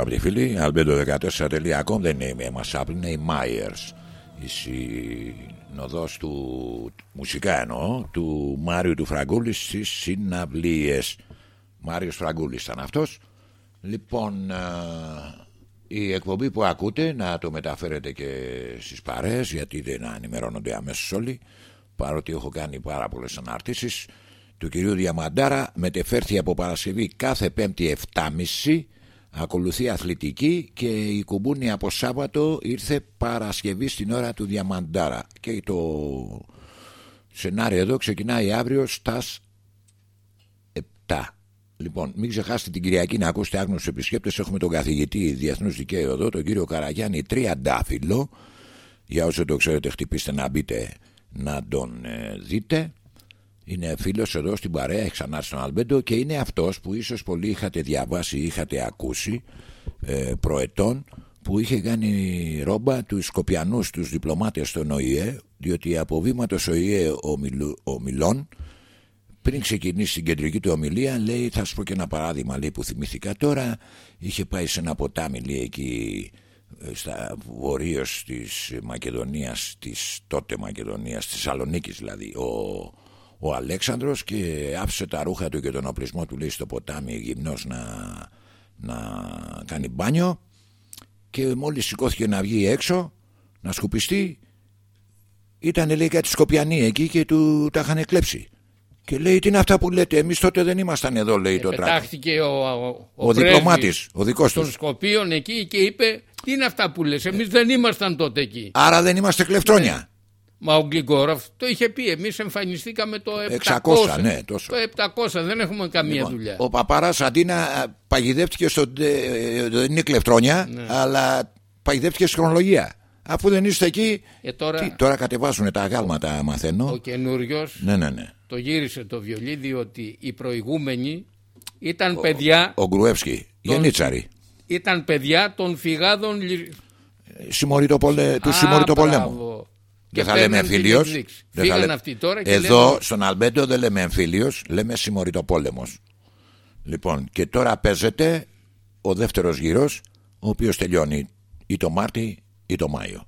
Αγαπητοί φίλοι. Albedo14.com δεν είναι η Masapple, είναι η Myers. Η συνοδός του, μουσικά εννοώ, του Μάριου του Φραγκούλη στις συναυλίες. Μάριος Φραγκούλης ήταν αυτός. Λοιπόν, ε, η εκπομπή που ακούτε να το μεταφέρετε και στις παρέες γιατί δεν ενημερώνονται αμέσως όλοι παρότι έχω κάνει πάρα πολλές αναρτήσεις του κυρίου Διαμαντάρα μετεφέρθη από Παρασκευή κάθε πέμπτη 7.30 Ακολουθεί αθλητική και η κουμπούνη από Σάββατο ήρθε Παρασκευή στην ώρα του Διαμαντάρα. Και το σενάριο εδώ ξεκινάει αύριο στα 7. Λοιπόν, μην ξεχάσετε την Κυριακή να ακούσετε άγνωστους επισκέπτες. Έχουμε τον καθηγητή Διεθνούς Δικαίου εδώ, τον κύριο Καραγιάννη Τριαντάφυλλο. Για όσο το ξέρετε, χτυπήστε να μπείτε να τον ε, δείτε. Είναι φίλος εδώ στην παρέα, έχει ξανά στον Αλμπέντο και είναι αυτός που ίσως πολλοί είχατε διαβάσει ή είχατε ακούσει ε, προετών που είχε κάνει ρόμπα τους Σκοπιανούς, τους διπλωμάτες στον ΟΗΕ διότι από βήματος ΟΗΕ ο Μιλών πριν ξεκινήσει την κεντρική του ομιλία λέει θα σου πω και ένα παράδειγμα λέει, που θυμήθηκα. Τώρα είχε πάει σε ένα ποτάμι λέει, εκεί ε, στα βορείως της Μακεδονίας της τότε Μακεδονίας της Σαλονίκης δηλαδή ο, ο Αλέξανδρος και άφησε τα ρούχα του και τον οπλισμό του λέει στο ποτάμι γυμνός να, να κάνει μπάνιο. Και μόλις σηκώθηκε να βγει έξω να σκουπιστεί ήταν λέει κάτι σκοπιανοί εκεί και του τα είχαν κλέψει. Και λέει τι είναι αυτά που λέτε εμείς τότε δεν ήμασταν εδώ λέει το τράκο Πετάχτηκε ο, ο, ο, ο διπλωμάτης ο δικός των τους. Σκοπίων εκεί και είπε τι είναι αυτά που λες εμείς δεν ήμασταν τότε εκεί άρα δεν είμαστε κλεφτρόνια Μα ο Γκλιγκόροφ το είχε πει. Εμείς εμφανιστήκαμε το 700. 600, ναι, τόσο. Το 700 δεν έχουμε καμία Λοιπόν, δουλειά. Ο παπάρα αντί να παγιδεύτηκε στο. ε, Δεν είναι κλεφτρόνια, Ναι. αλλά παγιδεύτηκε στη χρονολογία. Αφού δεν είστε εκεί. Ε, τώρα Τι, τώρα κατεβάζουν τα αγάλματα, μαθαίνω. ο καινούριος Ναι, ναι, ναι. το γύρισε το βιολί διότι οι προηγούμενοι ήταν παιδιά, Ο Γκρουεύσκι, γενίτσαρη. ήταν παιδιά των φυγάδων λι- Συμμορήτω πολε... του Α, συμμορήτω πολέμου. Μπράβο. Δεν Και θα λέμε παίρναν την εμφύλιος. εκδίκηση. Φύγαν αυτοί τώρα και Εδώ λένε- στον Αλμπέντο δεν λέμε εμφύλιος, λέμε συμμορήτω πόλεμο. Λοιπόν, και τώρα παίζεται ο δεύτερος γύρος, ο οποίος τελειώνει ή το Μάρτι ή το Μάιο.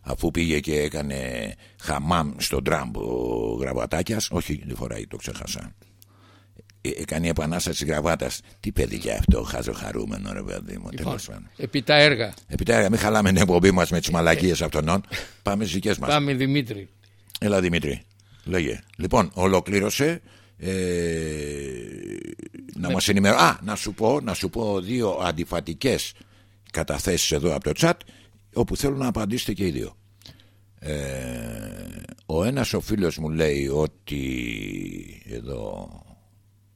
Αφού πήγε και έκανε χαμάμ στον Τραμπ ο Γραβατάκιας Όχι, δεν φοράει, το ξέχασα. Ε, έκανε η επανάσταση της γραβάτας Τι παιδί και αυτό, χάζω χαρούμενο ρε παιδί μου. Λοιπόν, τέλος πάντων. επί τα έργα. Επιτέλου, μην χαλάμε την εκπομπή μας με τις μαλακίες αυτών. Πάμε στις δικές μας. Πάμε Δημήτρη. Έλα Δημήτρη, λέγε. Λοιπόν, ολοκλήρωσε. Ε, να μας ενημερώ. Α, να σου πω, να σου πω δύο αντιφατικές καταθέσεις εδώ από το chat όπου θέλω να απαντήσετε και οι δύο. Ε, ο ένας ο φίλος μου λέει ότι εδώ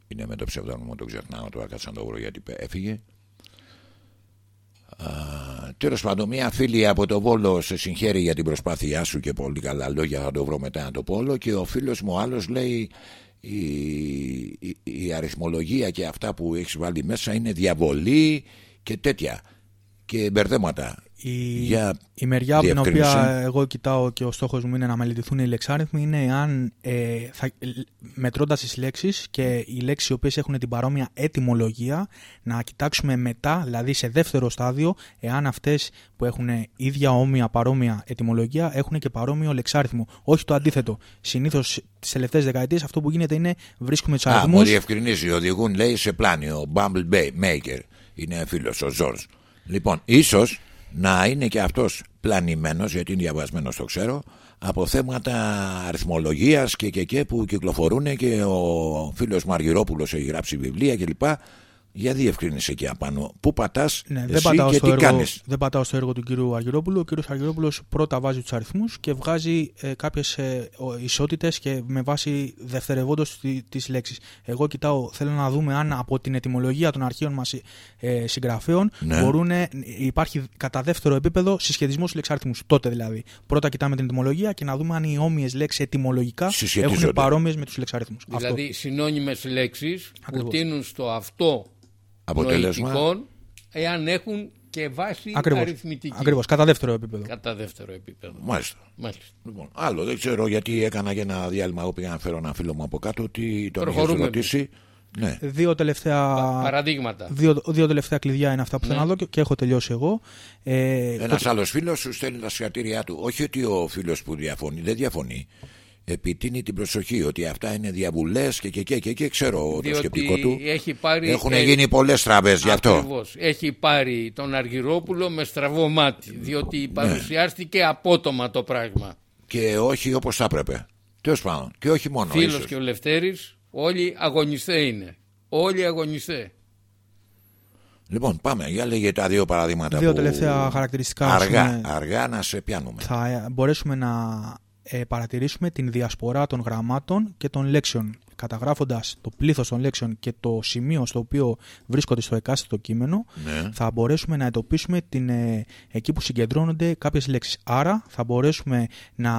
είναι με το ψευδόνυμο το ξεχνάω το έκατσα να το βρω γιατί έφυγε Τέλος πάντων, μια φίλη από το Βόλο σε συγχαίρει για την προσπάθειά σου και πολύ καλά λόγια θα το βρω μετά να το πω όλο. Και ο φίλος μου άλλος λέει η, η, η αριθμολογία και αυτά που έχεις βάλει μέσα είναι διαβολή και τέτοια. Και μπερδέματα. Η, Για η μεριά από την οποία διευκρίνηση. εγώ κοιτάω και ο στόχος μου είναι να μελετηθούν οι λεξάριθμοι είναι αν ε, θα, μετρώντας τις λέξεις και οι λέξεις οι οποίες έχουν την παρόμοια ετυμολογία να κοιτάξουμε μετά, δηλαδή σε δεύτερο στάδιο, εάν αυτές που έχουν ίδια όμοια παρόμοια ετυμολογία έχουν και παρόμοιο λεξάριθμο. Όχι το αντίθετο. Συνήθως τις τελευταίες δεκαετίες αυτό που γίνεται είναι βρίσκουμε τους Α, μου αριθμούς διευκρινίζει. Οδηγούν, λέει, σε πλάνη. Ο Bumble Bay Maker είναι φίλος, ο Ζόρζ. Λοιπόν, ίσως να είναι και αυτός πλανημένος, γιατί είναι διαβασμένος, το ξέρω, από θέματα αριθμολογίας και, και, και που κυκλοφορούν και ο φίλος Μαργυρόπουλος έχει γράψει βιβλία κλπ. Για διευκρίνησε εκεί απάνω. Πού πατάς Ναι, δεν, εσύ πατάω και στο τι έργο, κάνεις. δεν πατάω στο έργο του κύριου Αργυρόπουλου. Ο κύριος Αργυρόπουλος πρώτα βάζει τους αριθμούς και βγάζει ε, κάποιες ε, ο- ισότητες και με βάση δευτερευόντως τη, τις λέξεις. Εγώ κοιτάω, θέλω να δούμε αν από την ετυμολογία των αρχείων μας ε, συγγραφέων Ναι. μπορούν, υπάρχει κατά δεύτερο επίπεδο συσχετισμός στους λεξάριθμους. Τότε δηλαδή. Πρώτα κοιτάμε την ετυμολογία και να δούμε αν οι όμοιες λέξεις ετυμολογικά Συσχετίζονται. έχουν παρόμοιες με τους λεξαριθμούς. Δηλαδή συνώνυμες λέξεις που Ακριβώς. τίνουν στο αυτό Αποτέλεσμα. νοητικών εάν έχουν και βάση Ακριβώς. αριθμητική. Ακριβώς, κατά δεύτερο επίπεδο. Κατά δεύτερο επίπεδο. Μάλιστα. Μάλιστα. Λοιπόν, άλλο δεν ξέρω γιατί έκανα για ένα διάλειμμα. Εγώ πήγα να φέρω ένα φίλο μου από κάτω. ότι τον είχε Προχωρούμε ρωτήσει. Ναι. Δύο τελευταία Πα- Παραδείγματα. Δύο, δύο τελευταία κλειδιά είναι αυτά που θέλω Ναι. να δω και, και έχω τελειώσει εγώ. Ε, Ένας άλλος φίλος σου στέλνει τα συγχαρητήριά του. Όχι ότι ο φίλος που διαφωνεί, δεν διαφωνεί. Επιτείνει την προσοχή ότι αυτά είναι διαβουλές και, και, και, και, και ξέρω το Διότι σκεπτικό του. έχει πάρει. Έχουν ε, γίνει πολλές τραβέ γι' αυτό. Ακριβώς. Έχει πάρει τον Αργυρόπουλο με στραβό μάτι. Διότι παρουσιάστηκε απότομα το πράγμα. Και όχι όπως θα έπρεπε. Τέλος πάντων. Και όχι μόνο. Φίλος ίσως. και ο Λευτέρης όλοι αγωνιστέ είναι. Όλοι αγωνιστέ. Λοιπόν, πάμε. Για λέγε τα δύο παραδείγματα. Δύο που... τελευταία χαρακτηριστικά, ας Αργά, πούμε. αργά να σε πιάνουμε. θα ε, μπορέσουμε να ε, παρατηρήσουμε την διασπορά των γραμμάτων και των λέξεων καταγράφοντας το πλήθος των λέξεων και το σημείο στο οποίο βρίσκονται στο εκάστοτε κείμενο Ναι. θα μπορέσουμε να εντοπίσουμε την, ε, εκεί που συγκεντρώνονται κάποιες λέξεις. Άρα θα μπορέσουμε να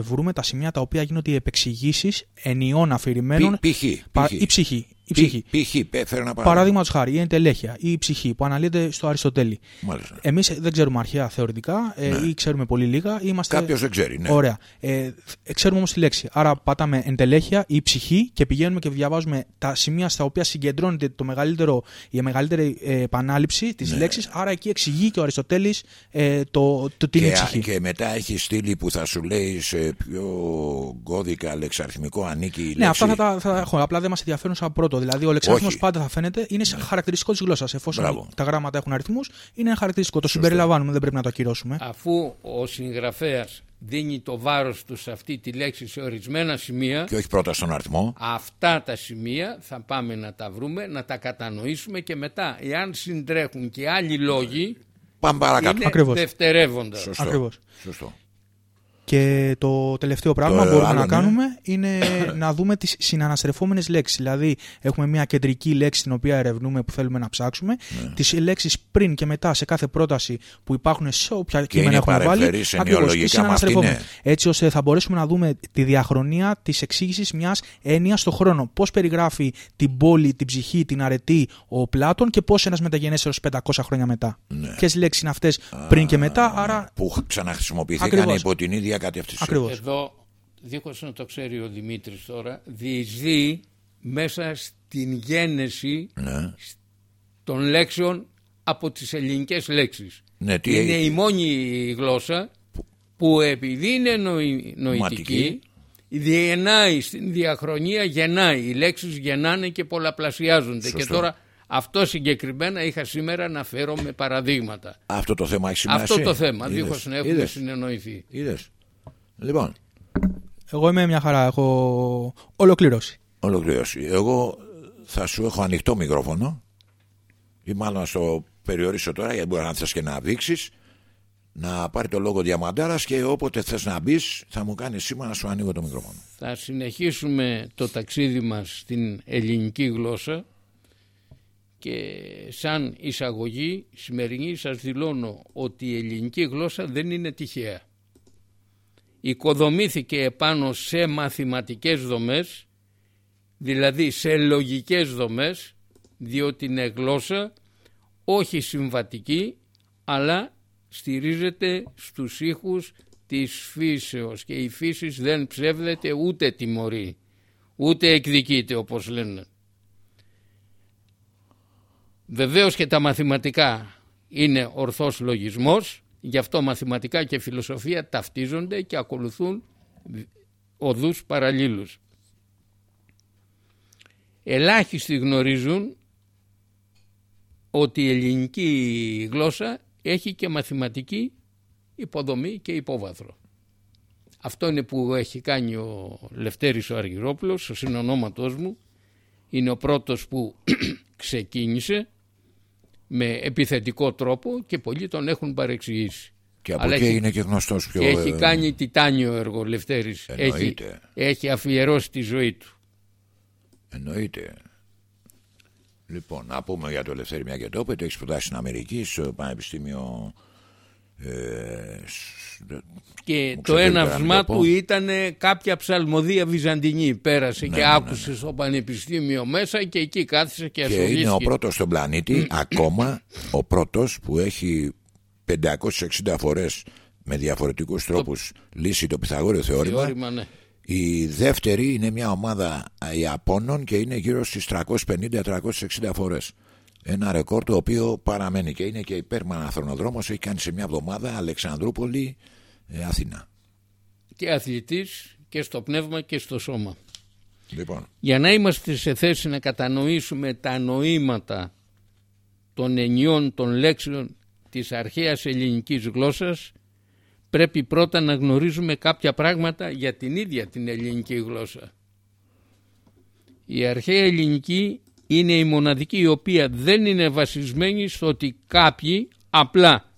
βρούμε τα σημεία τα οποία γίνονται οι επεξηγήσεις ενιών αφηρημένων Π- π.χ. Πα- π.χ. η ψυχή. Η ψυχή. Π.χ. φέρω ένα παράδειγμα. Παράδειγμα χάρη, η εντελέχεια ή η ψυχή που αναλύεται στο Αριστοτέλη. Μάλιστα. Εμείς δεν ξέρουμε αρχαία θεωρητικά ε, Ναι. ή ξέρουμε πολύ λίγα. ή Είμαστε... Κάποιος δεν ξέρει. Ναι. Ωραία. Ε, ε, ξέρουμε όμως τη λέξη. Άρα πατάμε εντελέχεια ή ψυχή και πηγαίνουμε και διαβάζουμε τα σημεία στα οποία συγκεντρώνεται το μεγαλύτερο, η μεγαλύτερη ε, επανάληψη της Ναι. λέξης. Άρα εκεί εξηγεί και ο Αριστοτέλης ε, το, το τι είναι η Και, ψυχή. και μετά έχει στήλη που θα σου λέει σε ποιο κώδικα λεξαριθμικό ανήκει η λέξη. Ναι, αυτά θα τα θα τα έχω. Απλά δεν μας ενδιαφέρουν σαν πρώτο. Δηλαδή, ο λεξαριθμό Όχι. πάντα θα φαίνεται είναι σε- χαρακτηριστικός της γλώσσας. Εφόσον Μπράβο. τα γράμματα έχουν αριθμούς, είναι ένα χαρακτηριστικό. Το συμπεριλαμβάνουμε, δεν πρέπει να το ακυρώσουμε. Αφού ο συγγραφέας δίνει το βάρος του σε αυτή τη λέξη σε ορισμένα σημεία, Και όχι πρώτα στον αριθμό. αυτά τα σημεία θα πάμε να τα βρούμε, να τα κατανοήσουμε και μετά, εάν συντρέχουν και άλλοι λόγοι, Πάμε παρακάτω. είναι Ακριβώς. δευτερεύοντας. Σωστό. Ακριβώς. Σωστό. Και το τελευταίο πράγμα Το που μπορούμε άλλο, να ναι. κάνουμε είναι να δούμε τις συναναστρεφόμενες λέξεις. Δηλαδή έχουμε μια κεντρική λέξη την οποία ερευνούμε που θέλουμε να ψάξουμε. Ναι. Τις λέξεις πριν και μετά σε κάθε πρόταση που υπάρχουν σε όποια κείμενα είναι έχουμε βάλει. παρεμφερείς ακριβώς, ενοιολογικά, και μα αυτή συναναστρεφόμενες. είναι. Έτσι ώστε θα μπορέσουμε να δούμε τη διαχρονία της εξήγησης μιας έννοιας στο χρόνο. Πώς περιγράφει την πόλη, την ψυχή, την αρετή ο Πλάτων και πώς ένας μεταγενέστερος 500 χρόνια μετά. Ναι. Ποιες λέξεις είναι αυτές πριν και μετά, άρα Που ξαναχρησιμοποιηθήκαν Ακριβώς. υπό την ίδια κατεύθυνση. ακριβώς. Εδώ, δίχως να το ξέρει ο Δημήτρης τώρα, διεισδύει μέσα στην γένεση Ναι. των λέξεων από τις ελληνικές λέξεις. Ναι, τι είναι έγινε. η μόνη γλώσσα που επειδή είναι νοη- νοητική Ματική. γεννάει στην διαχρονία γεννάει οι λέξεις γεννάνε και πολλαπλασιάζονται και Σωστό. τώρα αυτό συγκεκριμένα είχα σήμερα να φέρω με παραδείγματα Αυτό το θέμα έχει σημασία. αυτό το θέμα Είδες. δίχως να έχουμε Είδες. συνεννοηθεί Είδες. Λοιπόν, Εγώ είμαι μια χαρά, έχω ολοκληρώσει. ολοκλήρωση. Εγώ θα σου έχω ανοιχτό μικρόφωνο ή μάλλον να στο περιορίσω τώρα γιατί μπορεί να θες και να δείξεις να πάρει το λόγο διαμαντάρας και όποτε θες να μπεις θα μου κάνεις σήμα να σου ανοίγω το μικρόφωνο. θα συνεχίσουμε το ταξίδι μας στην ελληνική γλώσσα και σαν εισαγωγή σημερινή σας δηλώνω ότι η ελληνική γλώσσα δεν είναι τυχαία. Οικοδομήθηκε επάνω σε μαθηματικές δομές, δηλαδή σε λογικές δομές, διότι είναι γλώσσα όχι συμβατική, αλλά στηρίζεται στους ήχους της φύσεως και η φύσης δεν ψεύδεται ούτε τιμωρεί, ούτε εκδικείται όπως λένε. Βεβαίως και τα μαθηματικά είναι ορθός λογισμός, γι' αυτό μαθηματικά και φιλοσοφία ταυτίζονται και ακολουθούν οδούς παραλλήλους. Ελάχιστοι γνωρίζουν ότι η ελληνική γλώσσα έχει και μαθηματική υποδομή και υπόβαθρο. Αυτό είναι που έχει κάνει ο Λευτέρης ο Αργυρόπουλος, ο συνονόματός μου. Είναι ο πρώτος που ξεκίνησε με επιθετικό τρόπο και πολλοί τον έχουν παρεξηγήσει. Και από Αλλά εκεί έχει- είναι και γνωστός πιο... Και έχει ε, κάνει τιτάνιο έργο ο Λευτέρης. Έχει, Εννοείται. έχει αφιερώσει τη ζωή του. Εννοείται. Λοιπόν, να πούμε για το Ελευθέρη μια και το είπε. Έχεις σπουδάσει στην Αμερική, στο Πανεπιστήμιο. Ε, σ- Και Μου το ξεφεύγει τώρα να έναυσμά το πω. του ήταν κάποια ψαλμοδία βυζαντινή. Πέρασε Ναι, και ναι, ναι, άκουσε στο πανεπιστήμιο μέσα και εκεί κάθισε και και είναι ο ασχολήθηκε. πρώτος στον πλανήτη, ακόμα ο πρώτος που έχει 560 φορές με διαφορετικούς τρόπους λύσει το Pythagorean θεώρημα. Θεώρημα, ναι. Η δεύτερη είναι μια ομάδα Ιαπώνων και είναι γύρω στις 350-360 φορές. Ένα ρεκόρ το οποίο παραμένει και είναι και υπερμαναθρονοδρόμος. Έχει κάνει σε μια εβδομάδα Αλεξανδρούπολη, ε, Αθήνα. Και αθλητής και στο πνεύμα και στο σώμα. Λοιπόν, Για να είμαστε σε θέση να κατανοήσουμε τα νοήματα των ενιών των λέξεων της αρχαίας ελληνικής γλώσσας πρέπει πρώτα να γνωρίζουμε κάποια πράγματα για την ίδια την ελληνική γλώσσα. Η αρχαία ελληνική είναι η μοναδική η οποία δεν είναι βασισμένη στο ότι κάποιοι απλά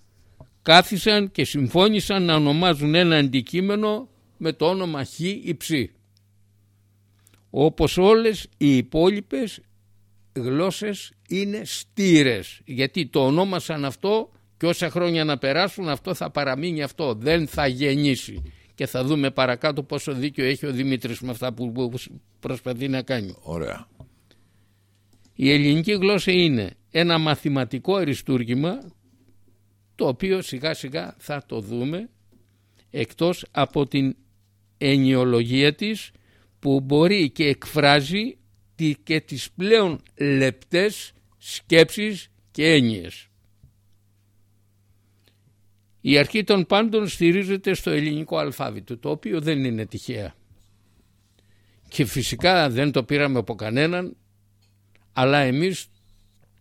κάθισαν και συμφώνησαν να ονομάζουν ένα αντικείμενο με το όνομα χ ή ψ. Όπως όλες οι υπόλοιπες γλώσσες είναι στήρες γιατί το ονόμασαν αυτό και όσα χρόνια να περάσουν αυτό θα παραμείνει αυτό, δεν θα γεννήσει. Και θα δούμε παρακάτω πόσο δίκιο έχει ο Δημήτρης με αυτά που προσπαθεί να κάνει. ωραία. Η ελληνική γλώσσα είναι ένα μαθηματικό αριστούργημα το οποίο σιγά σιγά θα το δούμε εκτός από την ενιολογία της που μπορεί και εκφράζει και τις πλέον λεπτές σκέψεις και έννοιες. Η αρχή των πάντων στηρίζεται στο ελληνικό αλφάβητο, το οποίο δεν είναι τυχαία. Και φυσικά δεν το πήραμε από κανέναν, αλλά εμείς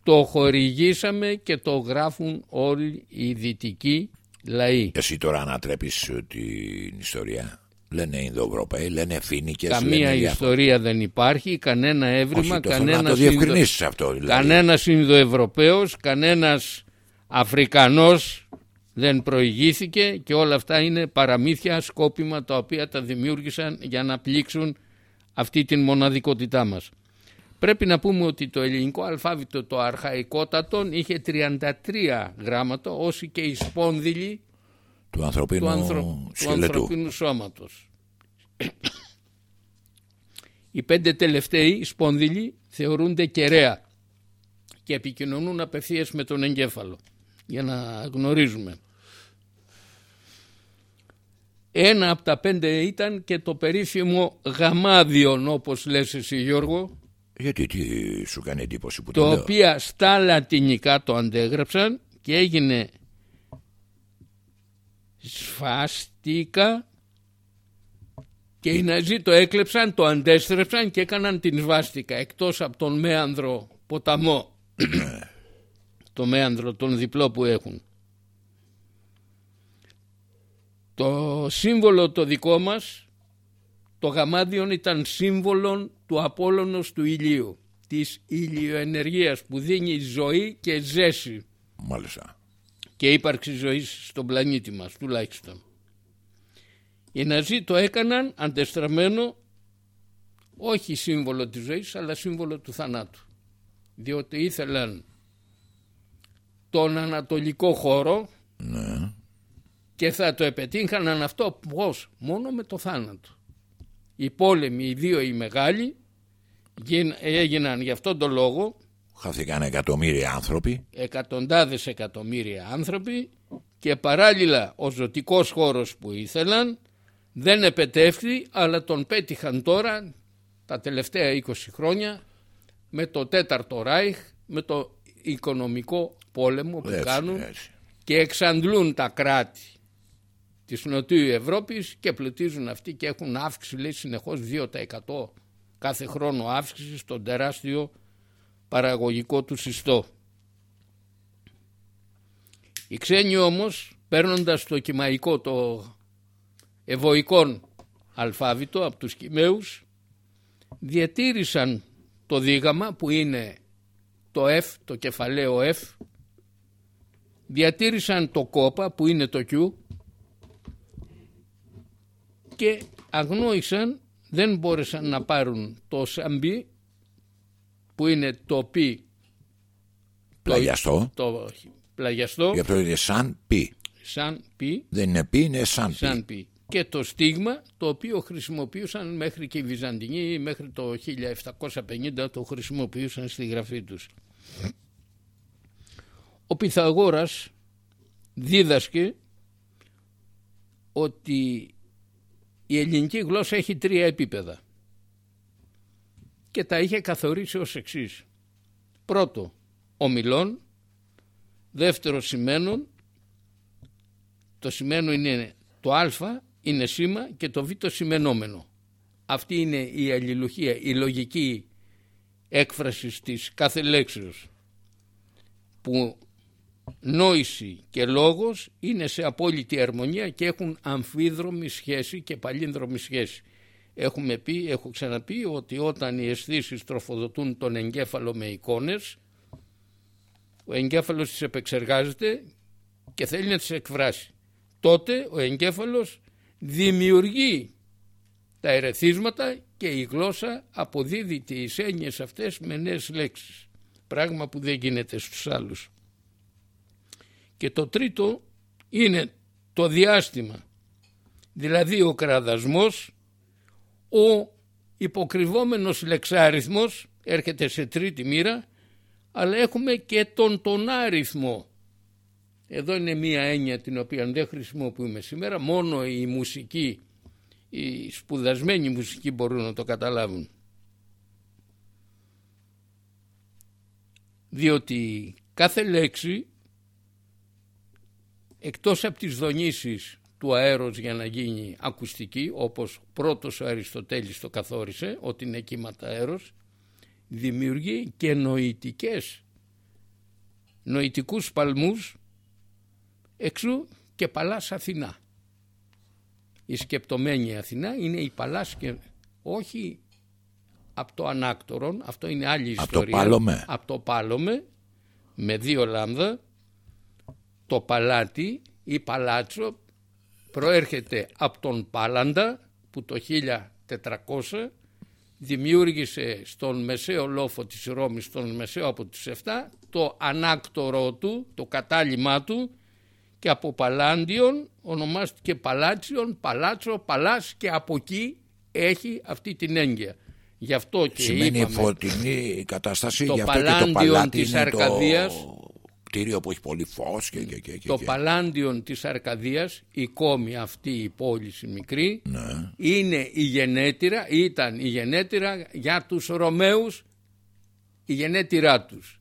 το χορηγήσαμε και το γράφουν όλοι οι δυτικοί λαοί. Εσύ τώρα ανατρέπεις την ιστορία. Λένε Ινδοευρωπαίοι, λένε Φίνικες. Καμία λένε ιστορία δεν υπάρχει, κανένα έβριμα, Όχι, το κανένας να το διευκρινίσεις αυτό. Δηλαδή. Κανένας Ινδοευρωπαίος, κανένας Αφρικανός δεν προηγήθηκε και όλα αυτά είναι παραμύθια, σκόπιμα τα οποία τα δημιούργησαν για να πλήξουν αυτή την μοναδικότητά μας. Πρέπει να πούμε ότι το ελληνικό αλφάβητο το αρχαϊκότατο είχε 33 γράμματα όσοι και οι σπόνδυλοι του ανθρωπίνου, του, ανθρω... του ανθρωπίνου σώματος. οι πέντε τελευταίοι σπόνδυλοι θεωρούνται κεραία και επικοινωνούν απευθείας με τον εγκέφαλο για να γνωρίζουμε. Ένα από τα πέντε ήταν και το περίφημο γαμάδιον όπως λες εσύ Γιώργο γιατί τι σου κάνει εντύπωση που το, το οποίο στα λατινικά το αντέγραψαν και έγινε σφάστικα και οι Ναζί το έκλεψαν, το αντέστρεψαν και έκαναν την σβάστικα εκτός από τον Μέανδρο ποταμό. Το Μέανδρο τον διπλό που έχουν. Το σύμβολο το δικό μας το γαμάδιον ήταν σύμβολο του Απόλλωνος του ηλίου της ηλιοενεργίας που δίνει ζωή και ζέση Μάλιστα. και ύπαρξη ζωής στον πλανήτη μας τουλάχιστον. Οι Ναζί το έκαναν αντεστραμμένο όχι σύμβολο της ζωής αλλά σύμβολο του θανάτου διότι ήθελαν τον ανατολικό χώρο Ναι. και θα το επετύχαναν αυτό πώς; Μόνο με το θάνατο οι πόλεμοι οι δύο οι μεγάλοι έγιναν γι' αυτόν τον λόγο Χαθήκαν εκατομμύρια άνθρωποι. εκατοντάδες εκατομμύρια άνθρωποι και παράλληλα ο ζωτικός χώρος που ήθελαν δεν επετεύχθη αλλά τον πέτυχαν τώρα τα τελευταία 20 χρόνια με το τέταρτο Ράιχ με το οικονομικό πόλεμο που Έτσι, κάνουν έτσι. και εξαντλούν τα κράτη της Νοτιού Ευρώπης και πλουτίζουν αυτοί και έχουν αύξηση λέει συνεχώς 2% κάθε χρόνο αύξηση στον τεράστιο παραγωγικό του συστό. Οι ξένοι όμως παίρνοντας το κυμαϊκό το ευωικό αλφάβητο από τους Κυμαίους διατήρησαν το δίγαμα που είναι το F, το κεφαλαίο F διατήρησαν το κόπα που είναι το Q και αγνόησαν δεν μπόρεσαν να πάρουν το σαμπί που είναι το πι Πλαγιαστό. το όχι, πλαγιαστό Γι' αυτό είναι σαν πι. σαν πι Δεν είναι πι, είναι σαν πι. σαν πι και το στίγμα το οποίο χρησιμοποιούσαν μέχρι και οι Βυζαντινοί μέχρι το 1750 το χρησιμοποιούσαν στη γραφή τους. Ο Πυθαγόρας δίδασκε ότι η ελληνική γλώσσα έχει τρία επίπεδα και τα είχε καθορίσει ως εξής. Πρώτο, ομιλών, δεύτερο σημαίνων, το σημαίνο είναι το α είναι σήμα και το β σημενόμενο. Αυτή είναι η αλληλουχία, η λογική έκφρασης της κάθε λέξεως που νόηση και λόγος είναι σε απόλυτη αρμονία και έχουν αμφίδρομη σχέση και παλίνδρομη σχέση. Έχουμε πει, έχω ξαναπεί ότι όταν οι αισθήσεις τροφοδοτούν τον εγκέφαλο με εικόνες ο εγκέφαλος τις επεξεργάζεται και θέλει να τις εκφράσει. Τότε ο εγκέφαλος δημιουργεί τα ερεθίσματα και η γλώσσα αποδίδει τις έννοιες αυτές με νέες λέξεις. Πράγμα που δεν γίνεται στους άλλους. Και το τρίτο είναι το διάστημα. Δηλαδή ο κραδασμός, ο υποκρυβόμενος λεξάριθμος έρχεται σε τρίτη μοίρα αλλά έχουμε και τον τον αριθμό. Εδώ είναι μία έννοια την οποία δεν χρησιμοποιούμε σήμερα, μόνο η μουσική, οι σπουδασμένοι μουσικοί μπορούν να το καταλάβουν. Διότι κάθε λέξη εκτός από τις δονήσεις του αέρος για να γίνει ακουστική όπως πρώτος ο Αριστοτέλης το καθόρισε ότι είναι κύματα αέρος δημιουργεί και νοητικές νοητικούς παλμούς εξού και Παλάς Αθηνά. Η σκεπτομένη Αθηνά είναι η Παλάς και όχι από το ανάκτορον, αυτό είναι άλλη ιστορία. Από το Πάλωμε. Από το Πάλωμε με δύο λάμδα το παλάτι ή παλάτσο προέρχεται από τον Πάλαντα που το 1400 δημιούργησε στον μεσαίο λόφο της Ρώμης, στον μεσαίο από τους 7, το ανάκτορό του, το κατάλημά του και από Παλάντιον ονομάστηκε Παλάτσιον, Παλάτσο, Παλάς και από εκεί έχει αυτή την έγκαια. Γι' αυτό και Σημαίνει είπαμε, φωτεινή κατάσταση, το γι' αυτό και το Παλάντιον παλάτι της είναι Αρκαδίας το κτίριο που έχει πολύ φως και, και, και, και, το και. Παλάντιον της Αρκαδίας, η κόμη αυτή η πόλη η μικρή, Ναι. είναι η γενέτειρα, ήταν η γενέτειρα για τους Ρωμαίους, η γενέτειρά τους.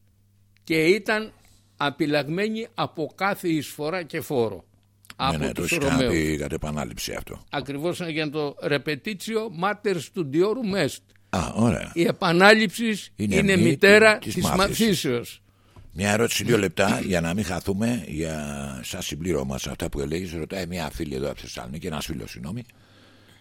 Και ήταν απειλαγμένη από κάθε εισφορά και φόρο. από ναι, ναι, το τους έχει Ρωμαίους. πει κατ' επανάληψη αυτό. Ακριβώς για το repetitio mater studiorum est. Α, ωραία. Η επανάληψη Είναι είναι, μη μητέρα της της, μάθησης. μαθήσεως. Μια ερώτηση δύο λεπτά για να μην χαθούμε για σαν συμπλήρωμα σε αυτά που έλεγες ρωτάει μια φίλη εδώ από τη Θεσσαλονίκη ένας φίλος συγγνώμη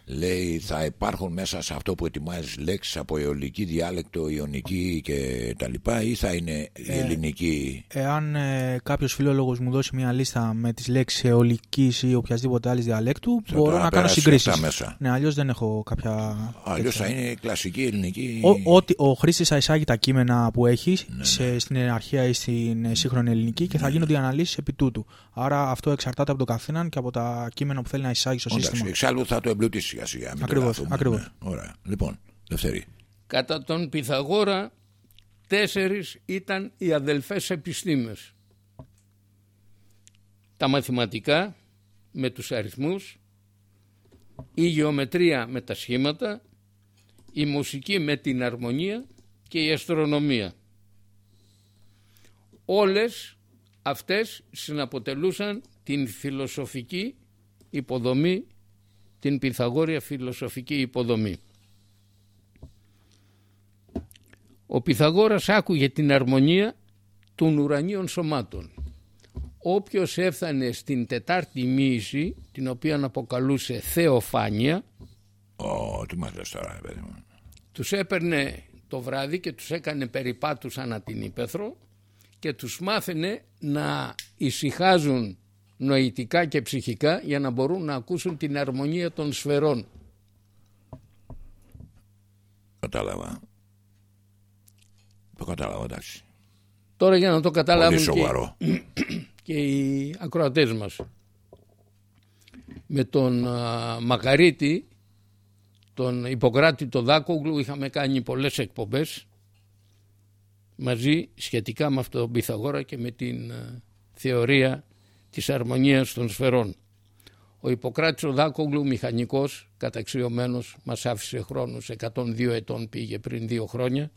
λέει θα υπάρχουν μέσα σε αυτό που ετοιμάζεις λέξεις από αιωλική διάλεκτο, ιωνική και τα λοιπά ή θα είναι η ελληνική; Εάν ε, κάποιος φιλόλογος μου δώσει μια λίστα με τις λέξεις αιωλικής ή οποιασδήποτε άλλης διαλέκτου, Θα μπορώ το να κάνω περάσει συγκρίσεις. αυτά μέσα. Ναι, αλλιώς δεν έχω κάποια. αλλιώς θα είναι η κλασική ελληνική Ο, ότι ο χρήστης θα εισάγει τα κείμενα που έχεις Ναι, σε, στην ιεραρχία ή στην ε, σύγχρονη ελληνική και θα γίνονται οι αναλύσεις επί τούτου. Άρα αυτό εξαρτάται από τον καθέναν και από τα κείμενα που θέλει να εισάγει στο Εντάξει, σύστημα. εξάλλου θα το εμπλουτίσει σιγά σιγά μην Ακριβώς, τρελαθούμε. ακριβώς. Ναι, ωραία. λοιπόν δεύτερη Κατά τον Πυθαγόρα τέσσερις ήταν οι αδελφές επιστήμες. Τα μαθηματικά με τους αριθμούς, η γεωμετρία με τα σχήματα, η μουσική με την αρμονία και η αστρονομία. Όλες αυτές συναποτελούσαν την φιλοσοφική υποδομή, την Πυθαγόρια φιλοσοφική υποδομή. Ο Πυθαγόρας άκουγε την αρμονία των ουρανίων σωμάτων. Όποιος έφτανε στην τετάρτη μοίηση, την οποία αποκαλούσε θεοφάνεια, Ω, τι μας λες τώρα ρε παιδί μου τους έπαιρνε το βράδυ και τους έκανε περιπάτους ανά την Ήπεθρο και τους μάθαινε να ησυχάζουν νοητικά και ψυχικά για να μπορούν να ακούσουν την αρμονία των σφαιρών. κατάλαβα το κατάλαβα εντάξει Τώρα για να το πολύ καταλάβουν και, σοβαρό και οι ακροατές μας. Με τον α, Μακαρίτη, τον Ιπποκράτη το Δάκογλου είχαμε κάνει πολλές εκπομπές μαζί σχετικά με αυτό τον Πυθαγόρα και με την α, θεωρία της αρμονίας των σφαιρών. Ο Ιπποκράτης ο Δάκογλου μηχανικός καταξιωμένος μας άφησε χρόνος σε 102 ετών πήγε πριν δύο χρόνια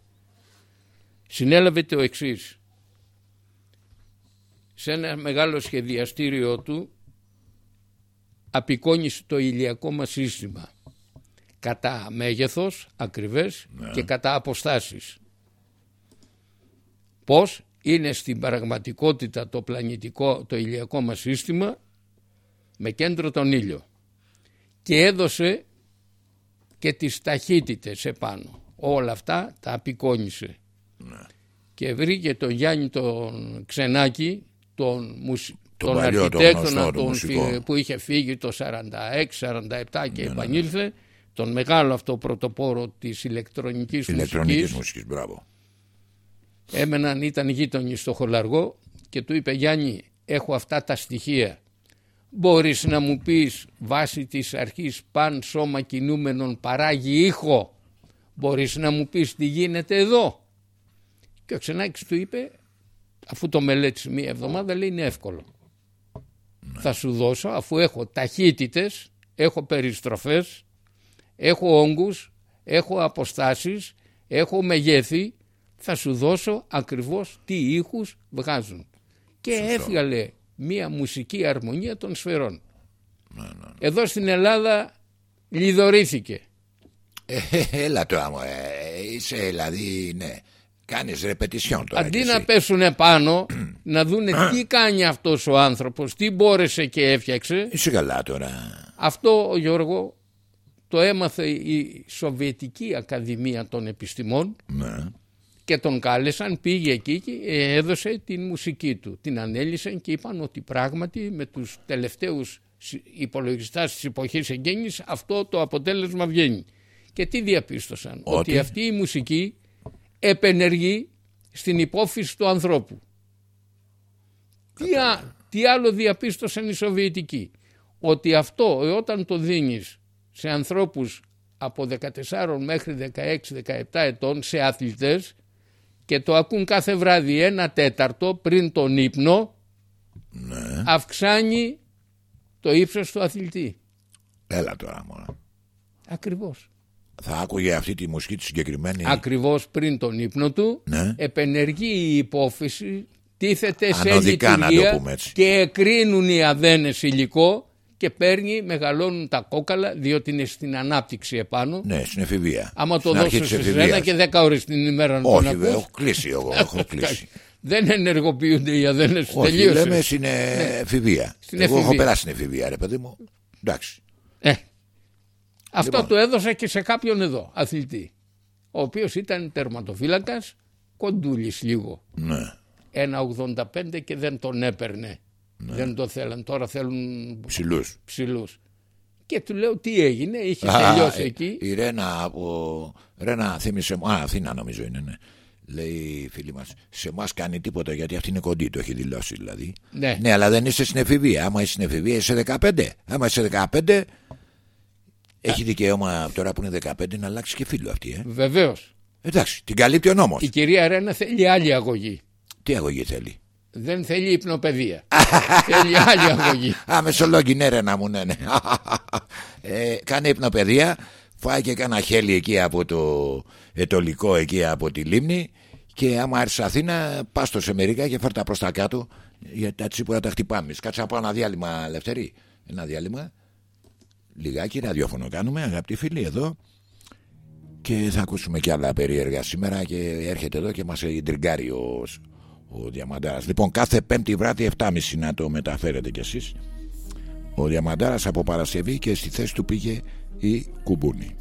συνέλαβε το εξής σε ένα μεγάλο σχεδιαστήριο του απεικόνισε το ηλιακό μας σύστημα κατά μέγεθος ακριβές και κατά αποστάσεις. Πώς; Είναι στην πραγματικότητα το πλανητικό, το ηλιακό μας σύστημα με κέντρο τον ήλιο και έδωσε και τις ταχύτητες επάνω. Όλα αυτά τα απεικόνισε. Και βρήκε τον Γιάννη τον Ξενάκη, τον, μουσ... Τον τον παλιό, τον αρχιτέκτονα γνωστό, τον τον μουσικό. φι- που είχε φύγει το 46-47 και Ναι, επανήλθε, τον μεγάλο αυτό πρωτοπόρο της ηλεκτρονικής, ηλεκτρονικής μουσικής, μουσικής μπράβο έμεναν, ήταν γείτονοι στο χολαργό και του είπε Γιάννη έχω αυτά τα στοιχεία μπορείς να μου πεις βάσει της αρχής παν σώμα κινούμενον παράγει ήχο; Μπορείς να μου πεις τι γίνεται εδώ; Και ο Ξενάκης του είπε, αφού το μελέτησες μία εβδομάδα, λέει είναι εύκολο. Ναι. Θα σου δώσω, αφού έχω ταχύτητες, έχω περιστροφές, έχω όγκους, έχω αποστάσεις, έχω μεγέθη, θα σου δώσω ακριβώς τι ήχους βγάζουν. Και έφυγαλε μία μουσική αρμονία των σφαιρών. Ναι, ναι, ναι. Εδώ στην Ελλάδα λιδωρήθηκε. Ε, έλα τώρα μου, ε, είσαι δηλαδή, ναι, κάνεις ρεπετησιόν τώρα. Αντί να πέσουν επάνω, να δούνε τι κάνει αυτός ο άνθρωπος, τι μπόρεσε και έφτιαξε. Είσαι καλά τώρα. Αυτό, Γιώργο, το έμαθε η Σοβιετική Ακαδημία των Επιστημών ναι. Και τον κάλεσαν, πήγε εκεί και έδωσε την μουσική του. Την ανέλησαν και είπαν ότι πράγματι με τους τελευταίους υπολογιστάς της εποχής εγγέννης αυτό το αποτέλεσμα βγαίνει. Και τι διαπίστωσαν, ότι, ότι αυτή η μουσική επενεργεί στην υπόφυση του ανθρώπου. Τι, τι άλλο διαπίστωσαν οι Σοβιετικοί, ότι αυτό όταν το δίνεις σε ανθρώπους από 14 μέχρι 16-17 ετών σε αθλητές και το ακούν κάθε βράδυ ένα τέταρτο πριν τον ύπνο ναι. αυξάνει το ύψος του αθλητή. Έλα τώρα μόνο. Ακριβώς. Θα άκουγε αυτή τη μουσική τη συγκεκριμένη; Ακριβώς πριν τον ύπνο του ναι. επενεργεί η υπόφυση, τίθεται σε λειτουργία και εκρίνουν οι αδένες υλικό και παίρνει, μεγαλώνουν τα κόκαλα διότι είναι στην ανάπτυξη επάνω. Ναι, στην εφηβεία. Άμα το δώσω σε ένα και δέκα ώρες την ημέρα να Όχι, τον βέβαια, έχω κλείσει εγώ. έχω κλείσει. Δεν ενεργοποιούνται οι αδένες του τελείω. λέμε στην ναι. εφηβεία. Στην εγώ εφηβεία. έχω περάσει στην εφηβεία, ρε παιδί μου. Εντάξει. Ε. Αυτό λοιπόν. το έδωσα και σε κάποιον εδώ, αθλητή. Ο οποίος ήταν τερματοφύλακας, κοντούλης λίγο. Ναι. Ένα 85 και δεν τον έπαιρνε. Ναι. Δεν το θέλαν. Τώρα θέλουν ψηλούς. Και του λέω τι έγινε, είχε τελειώσει εκεί. Η Ρένα από. Ρένα θύμισε μου. Α, Αθήνα νομίζω είναι, ναι. Λέει η φίλη μας, σε εμά κάνει τίποτα γιατί αυτή είναι κοντή, το έχει δηλώσει δηλαδή. Ναι. ναι, αλλά δεν είσαι στην εφηβεία. Άμα είσαι στην εφηβεία, είσαι 15. Άμα είσαι 15, έχει δικαίωμα τώρα που είναι 15 να αλλάξει και φίλο αυτή. Ε. Βεβαίως. Εντάξει, την καλύπτει ο νόμος. Η κυρία Ρένα θέλει άλλη αγωγή. Τι αγωγή θέλει; Δεν θέλει υπνοπαιδεία. θέλει άλλη αγωγή. Α, μεσολόγγι, ναι, ρε να μου, ναι, ναι. ε, κάνε υπνοπαιδεία. Φάει και κάνα χέλι εκεί από το ετολικό, εκεί από τη λίμνη. Και άμα έρθεις Αθήνα, πας στο Σεμερικά και φέρτα προς τα κάτω. Γιατί τα τσίπουρα τα χτυπάμε. Κάτσε να πάω ένα διάλειμμα, Ελευθερή. Ένα διάλειμμα. Λιγάκι ραδιόφωνο κάνουμε, αγαπητοί φίλοι, εδώ. Και θα ακούσουμε και άλλα περίεργα σήμερα. Και έρχεται εδώ και μας εντριγκάρει ο, ο Διαμαντάρας. Λοιπόν, κάθε πέμπτη βράδυ 7.30 να το μεταφέρετε κι εσείς. Ο Διαμαντάρας από Παρασκευή και στη θέση του πήγε η Κουμπούνη.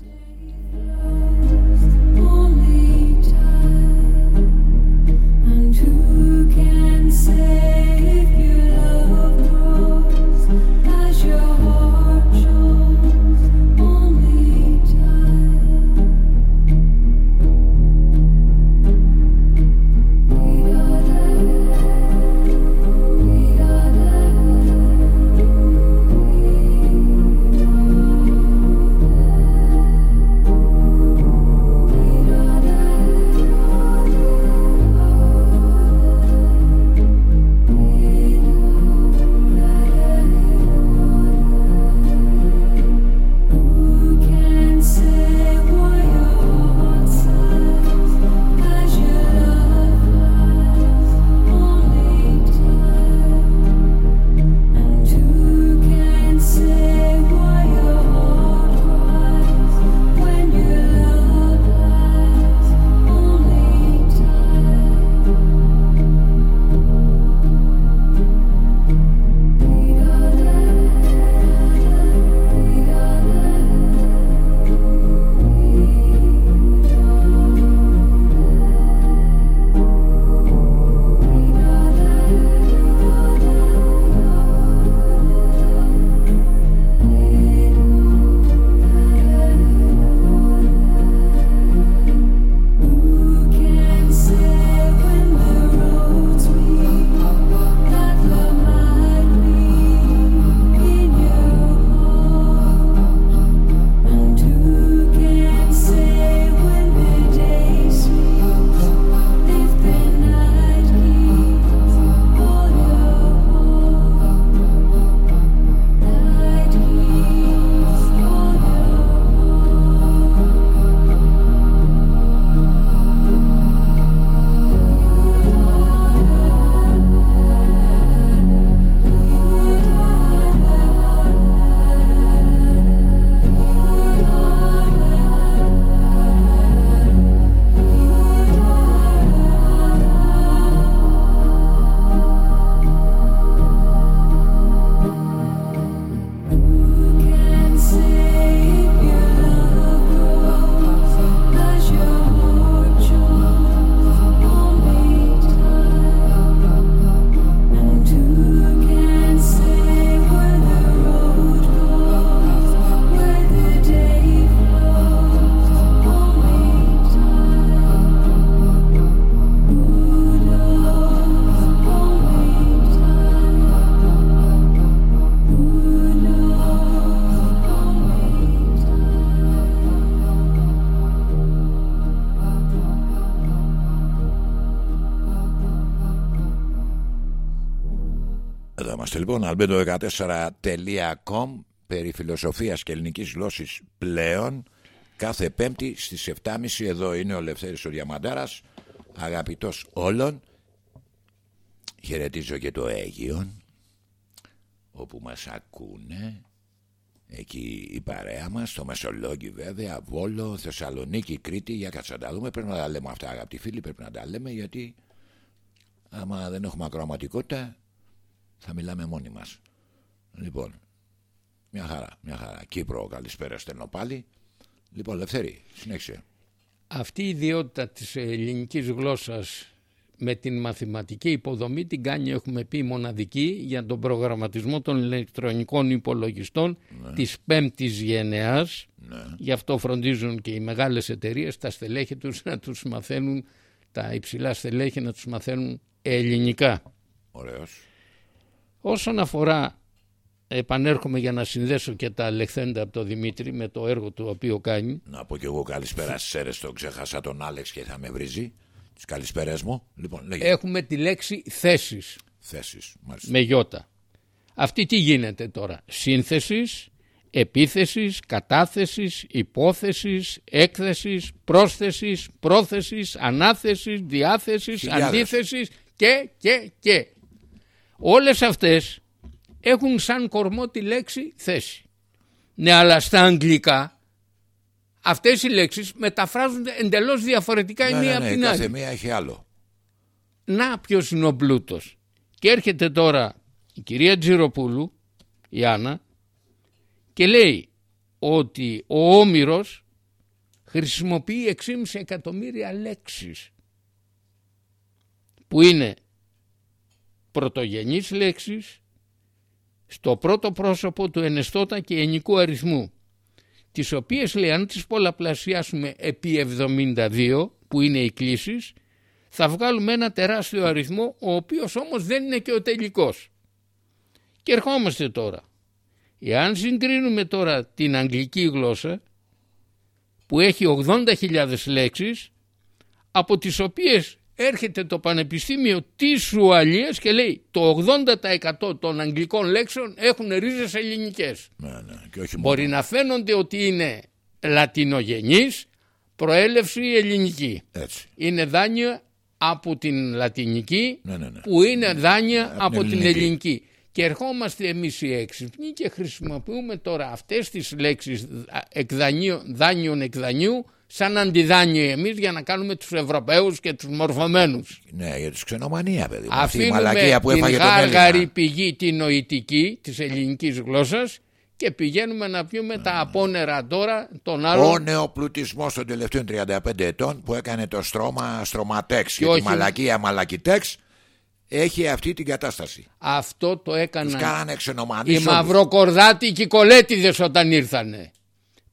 Λοιπόν. albedo14.com περί φιλοσοφίας και ελληνικής γλώσσης πλέον κάθε πέμπτη στις 7.30 εδώ είναι ο Λευθέρης ο Διαμαντάρας αγαπητός όλων. Χαιρετίζω και το Αίγιον όπου μας ακούνε. Εκεί η παρέα μας το Μεσολόγγι βέβαια Βόλο, Θεσσαλονίκη, Κρήτη. Για κάτσα τα δούμε. Πρέπει να τα λέμε αυτά αγαπητοί φίλοι πρέπει να τα λέμε γιατί άμα δεν έχουμε ακροαματικότητα θα μιλάμε μόνοι μας λοιπόν μια χαρά, μια χαρά Κύπρο καλησπέρα στενό πάλι λοιπόν Λευθέρη συνέχισε αυτή η ιδιότητα της ελληνικής γλώσσας με την μαθηματική υποδομή την κάνει έχουμε πει μοναδική για τον προγραμματισμό των ηλεκτρονικών υπολογιστών ναι. της πέμπτης γενεάς ναι. γι' αυτό φροντίζουν και οι μεγάλες εταιρείες τα στελέχη τους να τους μαθαίνουν τα υψηλά στελέχη να τους μαθαίνουν ελληνικά Ωραίος. Όσον αφορά επανέρχομαι για να συνδέσω και τα λεχθέντα από τον Δημήτρη με το έργο του οποίο κάνει να πω και εγώ καλησπέρα στις αίρες το ξέχασα τον Άλεξ και θα με βρίζει τις καλησπέρες μου. Λοιπόν, Έχουμε τη λέξη θέσεις. Θέσεις, Με γιώτα. Αυτή τι γίνεται τώρα; Σύνθεσης, επίθεσης, κατάθεσης, υπόθεσης, έκθεσης, πρόσθεσης, πρόθεσης, ανάθεσης, διάθεσης, Χιλιάδες. αντίθεσης και, και, και. Όλες αυτές έχουν σαν κορμό τη λέξη θέση. Ναι, αλλά στα αγγλικά αυτές οι λέξεις μεταφράζονται εντελώς διαφορετικά η ναι, μία ναι, από ναι, την κάθε άλλη. μία έχει άλλο. Να ποιος είναι ο πλούτος. Και έρχεται τώρα η κυρία Τζιροπούλου, η Άννα, και λέει ότι ο Όμηρος χρησιμοποιεί 6,5 εκατομμύρια λέξεις που είναι πρωτογενείς λέξεις στο πρώτο πρόσωπο του ενεστώτα και ενικού αριθμού τις οποίες λέει αν τις πολλαπλασιάσουμε επί 72 που είναι οι κλήσεις θα βγάλουμε ένα τεράστιο αριθμό ο οποίος όμως δεν είναι και ο τελικός. Και ερχόμαστε τώρα. Εάν συγκρίνουμε τώρα την αγγλική γλώσσα που έχει 80.000 λέξεις από τις οποίες έρχεται το Πανεπιστήμιο της Ουαλίας και λέει το 80% των αγγλικών λέξεων έχουν ρίζες ελληνικές. Ναι, ναι, και όχι Μπορεί να φαίνονται ότι είναι λατινογενής, προέλευση ελληνική. Έτσι. Είναι δάνεια από την λατινική Ναι, ναι, ναι. που είναι δάνεια Από από, την την ελληνική. ελληνική. Και ερχόμαστε εμείς οι έξυπνοι και χρησιμοποιούμε τώρα αυτές τις λέξεις εκδανείο, δάνειων εκδανείου σαν αντιδάνειο εμείς για να κάνουμε τους Ευρωπαίους και τους μορφωμένους. Ναι, για τους ξενομανία, παιδί. μου. Αυτή η Αφήνουμε μαλακία που την έφαγε τον γάργαρη Έλληνα. πηγή τη νοητική της ελληνικής γλώσσας και πηγαίνουμε να πιούμε τα απόνερα τώρα των Ο άλλων. νεοπλουτισμός των τελευταίων 35 ετών που έκανε το στρώμα στρωματέξ και, όχι- τη μαλακία μαλακιτέξ έχει αυτή την κατάσταση. Αυτό το Τους έκαναν κάνανε οι ξενομανείς όλους. μαυροκορδάτοι και οι κολέτιδες όταν ήρθανε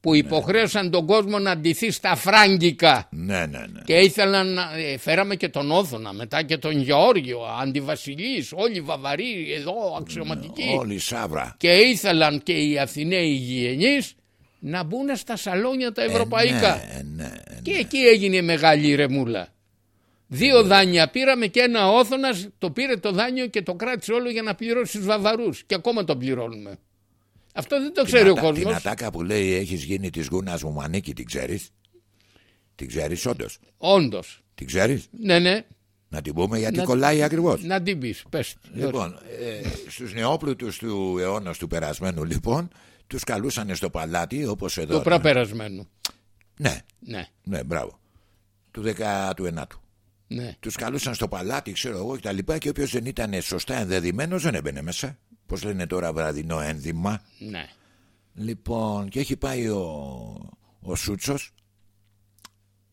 που υποχρέωσαν τον κόσμο να ντυθεί στα φράγκικα. Ναι, ναι, ναι. και ήθελαν να ε, φέραμε και τον Όθωνα μετά και τον Γεώργιο αντιβασιλείς όλοι βαβαροί εδώ αξιωματικοί. Όλη η σάβρα. και ήθελαν και οι Αθηναίοι γηγενείς να μπουν στα σαλόνια τα ευρωπαϊκά. Ε, ναι, ναι, και εκεί έγινε η μεγάλη ηρεμούλα. Δύο δάνεια πήραμε και ένα όθωνας το πήρε το δάνειο και το κράτησε όλο για να πληρώσει τους βαβαρούς. Και ακόμα το πληρώνουμε. Αυτό δεν το ξέρει ο Την ατα- κόσμος. Την ατάκα που λέει έχεις γίνει της γούνας μου μανίκη την ξέρεις; Την ξέρεις όντως. Όντως. Την ξέρεις; Ναι, ναι. Να την πούμε γιατί Να- κολλάει ακριβώς. Να την πεις. Πες. Λοιπόν, ε, στους νεόπλουτους του αιώνας του περασμένου λοιπόν τους καλούσαν στο παλάτι όπως εδώ. Το πραπερασμένο. Ναι, Ναι, ναι, μπράβο. Του 19ου. ναι. Τους καλούσαν στο παλάτι, ξέρω εγώ και τα λοιπά και όποιος δεν ήταν σωστά ενδεδειμένος δεν έμπαινε μέσα. Πώς λένε τώρα βραδινό ένδυμα; ναι. Λοιπόν, και έχει πάει ο, ο Σούτσος,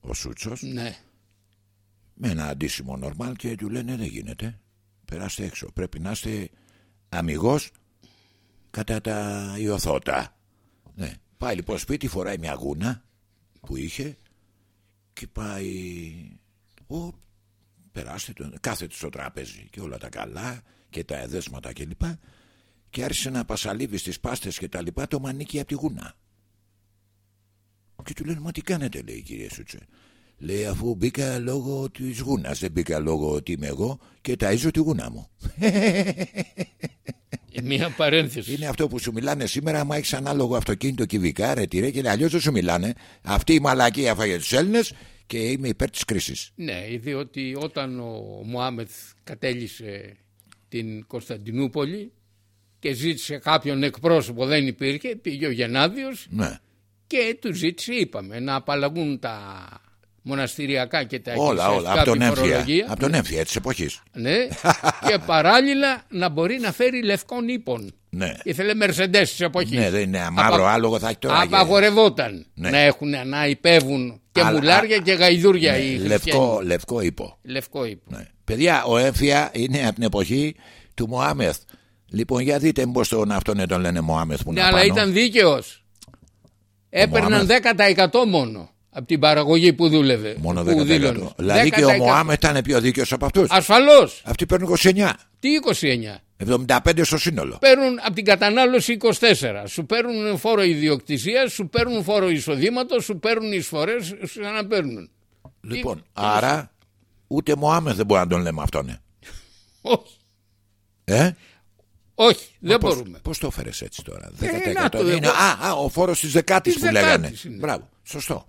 ο Σούτσος, ναι. με ένα αντίσημο νορμάλ και του λένε δεν γίνεται. Περάστε έξω. Πρέπει να είστε αμυγός κατά τα ιωθώτα. Ναι. Πάει λοιπόν σπίτι, φοράει μια γούνα που είχε και πάει. Ο, περάστε τον. Κάθεται στο τράπεζι και όλα τα καλά και τα εδέσματα κλπ. Και, και άρχισε να πασαλίβει στις πάστες και τα λοιπά το μανίκι από τη γούνα. Και του λένε, Μα τι κάνετε, λέει η κυρία Σούτσε. Λέει, αφού μπήκα λόγω της γούνας, δεν μπήκα λόγω ότι είμαι εγώ και ταΐζω τη γούνα μου. Ε, Μία παρένθεση. Είναι αυτό που σου μιλάνε σήμερα. Άμα έχεις ανάλογο αυτοκίνητο κυβικά, ρε τι ρε, και αλλιώς δεν σου μιλάνε. Αυτή η μαλακή έφαγε τους Έλληνες και είμαι υπέρ της κρίσης. Ναι, διότι όταν ο Μωάμεθ κατέλησε την Κωνσταντινούπολη και ζήτησε κάποιον εκπρόσωπο, δεν υπήρχε, πήγε ο Γενάδιος Ναι. και του ζήτησε, είπαμε, να απαλλαγούν τα μοναστηριακά και τα Όλα, όλα. εκκλησιαστικά Από τον από τη έμφυα. φορολογία. Από τον έμφυα της εποχής. Ναι, και παράλληλα να μπορεί να φέρει λευκών ύπων. Ναι. Ήθελε Mercedes της εποχής. Ναι, δεν είναι μαύρο άλογο, θα έχει τώρα. Απαγορευόταν Ναι. να έχουν να υπέβουν και Αλλά- μουλάρια και γαϊδούρια Ναι, οι χριστιανοί. λευκό, λευκό ύπο. Λευκό ύπο. Ναι. Παιδιά, ο έμφυα είναι από την εποχή του Μωάμεθ. Λοιπόν, για δείτε μήπως τον αυτόν τον λένε Μωάμεθ που Ναι, είναι αλλά απάνω. ήταν δίκαιος. Έπαιρναν Μωάμεθ. 10% μόνο από την παραγωγή που δούλευε. Μόνο που 10%. δήλωνε. Δηλαδή και ο 10%. Μωάμεθ ήταν πιο δίκαιος από αυτούς. Ασφαλώς. Αυτοί παίρνουν 29. Τι 29. 75 στο σύνολο. Παίρνουν από την κατανάλωση 24. Σου παίρνουν φόρο ιδιοκτησίας, σου παίρνουν φόρο εισοδήματος, σου παίρνουν εισφορές, σου ξαναπαίρνουν. Λοιπόν, άρα ούτε Μωάμεθ δεν μπορεί να τον λέμε αυτόν. ε. Όχι, Ε; Όχι δεν Πώς- μπορούμε. Πώς το έφερες έτσι τώρα. Ε, 10% να το, είναι, εγώ- α, α, ο φόρος της δεκάτης Της που λέγανε. δεκάτης είναι. Μπράβο, σωστό.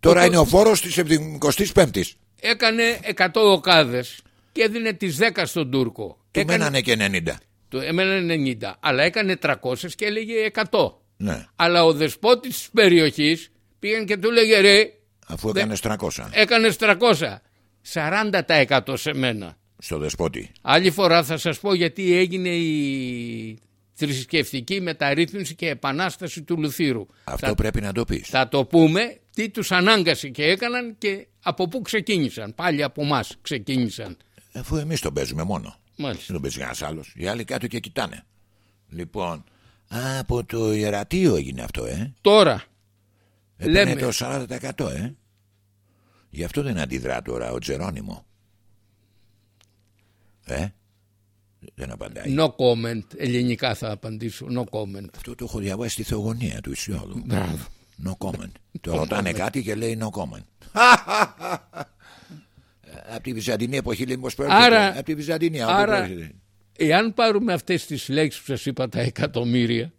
Τώρα είναι ο φόρος της 25ης. Έκανε 100 οκάδες και έδινε τις 10 στον Τούρκο. Του Έκανε, μένανε και 90. του έμεναν 90. Αλλά έκανε 300 και έλεγε 100. Ναι, Αλλά ο δεσπότης της περιοχής πήγαν και του λέγε ρε αφού έκανες 300 έκανες 300. 40% σε μένα. Στο δεσπότη. Άλλη φορά θα σας πω γιατί έγινε η θρησκευτική μεταρρύθμιση και επανάσταση του Λουθύρου. Αυτό θα, πρέπει να το πεις. θα το πούμε τι τους ανάγκασε και έκαναν και από πού ξεκίνησαν. Πάλι από εμάς ξεκίνησαν. Αφού εμείς τον παίζουμε μόνο. Μάλιστα. Δεν τον παίζει κανένας άλλος. Οι άλλοι κάτω και κοιτάνε. Λοιπόν, α, από το ιερατείο έγινε αυτό, ε. Τώρα Έπαιρνε Λέμε. το 40%, ε. Γι' αυτό δεν αντιδρά τώρα ο Τζερόνιμο. Ε, δεν απαντάει. no comment, ελληνικά θα απαντήσω, no comment. Αυτό το έχω διαβάσει στη θεογονία του Ισιώδου. Μπράβο. No comment. το ρωτάνε κάτι και λέει no comment. Από τη Βυζαντινή εποχή λέει πως προέρχεται. Άρα- Από τη Βυζαντινή. από άρα- πού προέρχεται. Εάν πάρουμε αυτές τις λέξεις που σας είπα τα εκατομμύρια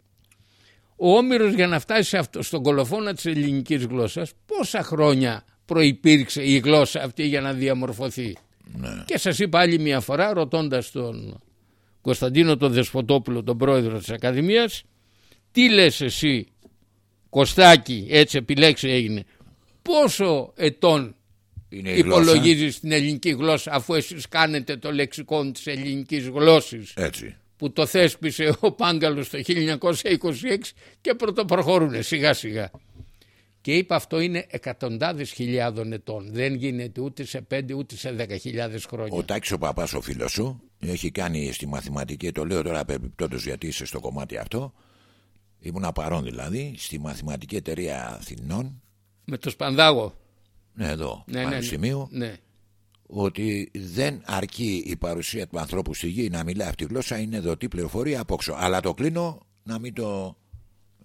ο Όμηρος για να φτάσει σε αυτό, στον κολοφόνα της ελληνικής γλώσσας πόσα χρόνια προϋπήρξε η γλώσσα αυτή για να διαμορφωθεί; Ναι. Και σας είπα άλλη μια φορά ρωτώντας τον Κωνσταντίνο τον Δεσποτόπουλο τον πρόεδρο της Ακαδημίας τι λες εσύ Κωστάκη έτσι επιλέξει έγινε πόσο ετών Είναι η γλώσσα; υπολογίζεις την ελληνική γλώσσα αφού εσείς κάνετε το λεξικό της ελληνικής γλώσσης Έτσι. που το θέσπισε ο Πάγκαλος το 1926 και πρωτοπροχωρούν σιγά σιγά. Και είπε αυτό είναι εκατοντάδες χιλιάδων ετών. Δεν γίνεται ούτε σε πέντε ούτε σε δέκα χιλιάδες χρόνια. Ο Τάκης ο παπάς ο φίλος σου έχει κάνει στη μαθηματική, το λέω τώρα περιπτώτως γιατί είσαι στο κομμάτι αυτό, ήμουν παρόν δηλαδή, στη μαθηματική εταιρεία Αθηνών, Με το σπανδάγο. ναι εδώ, Ναι, ναι, ναι. πανεπιστημίου, ναι. ότι δεν αρκεί η παρουσία του ανθρώπου στη γη να μιλάει αυτή τη γλώσσα, είναι δοτή πληροφορία από όξω. Αλλά το κλείνω να μην το...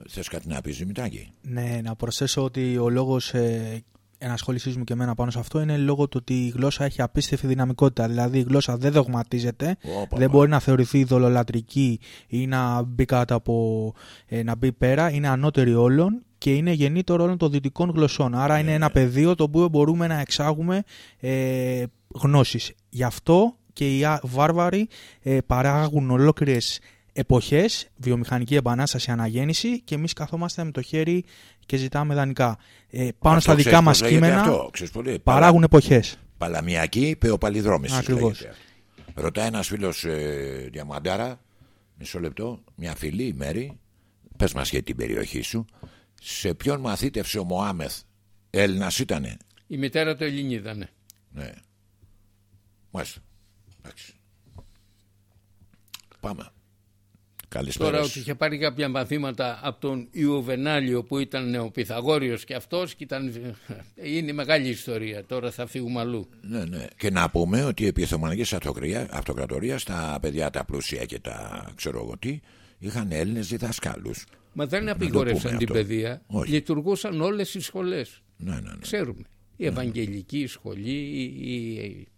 Θες κάτι να πεις Δημητράκη; Ναι, να προσθέσω ότι ο λόγος ε, ενασχόλησής μου και εμένα πάνω σε αυτό είναι λόγω του ότι η γλώσσα έχει απίστευτη δυναμικότητα. Δηλαδή η γλώσσα δεν δογματίζεται, Ωπα, δεν πα. μπορεί να θεωρηθεί δολολατρική ή να μπει κάτω από. Ε, να μπει πέρα, είναι ανώτερη όλων και είναι γεννήτωρο όλων των δυτικών γλωσσών. Άρα είναι ένα πεδίο το οποίο μπορούμε να εξάγουμε ε, γνώσεις. Γι' αυτό και οι Α- βάρβαροι ε, παράγουν ολόκληρες εποχές, βιομηχανική επανάσταση, αναγέννηση και εμείς καθόμαστε με το χέρι και ζητάμε δανεικά. Ε, πάνω Αυτό στα δικά ξέρεις μας πώς λέγεται κείμενα Αυτό, ξέρεις πολύ. παράγουν εποχές. Παλαμιακή πεοπαλιδρόμηση. Ακριβώς. λέγεται. Ρωτάει ένας φίλος ε, Διαμαντάρα, μισό λεπτό, μια φίλη, η Μέρη, πες μας για την περιοχή σου, σε ποιον μαθήτευσε ο Μωάμεθ, Έλληνας ήτανε; Η μητέρα του Ελληνίδα, ναι. Ναι. Μάλιστα. Εντάξει. Πάμε. Καλησπέρα. Τώρα σας. ότι είχε πάρει κάποια μαθήματα από τον Ιουβενάλιο που ήταν νεοπιθαγόριος και αυτός και ήταν... είναι μεγάλη ιστορία. Τώρα θα φύγουμε αλλού. Ναι, ναι. Και να πούμε ότι επί Οθωμανικής Αυτοκρία- Αυτοκρατορίας τα παιδιά τα πλούσια και τα ξέρω εγώ τι είχαν Έλληνες διδασκάλους. Μα δεν το απειγόρευσαν πούμε την αυτό. παιδεία. Όχι. Λειτουργούσαν όλες οι σχολές. Ναι, ναι, ναι. Ξέρουμε. Η Ευαγγελική σχολή, η, η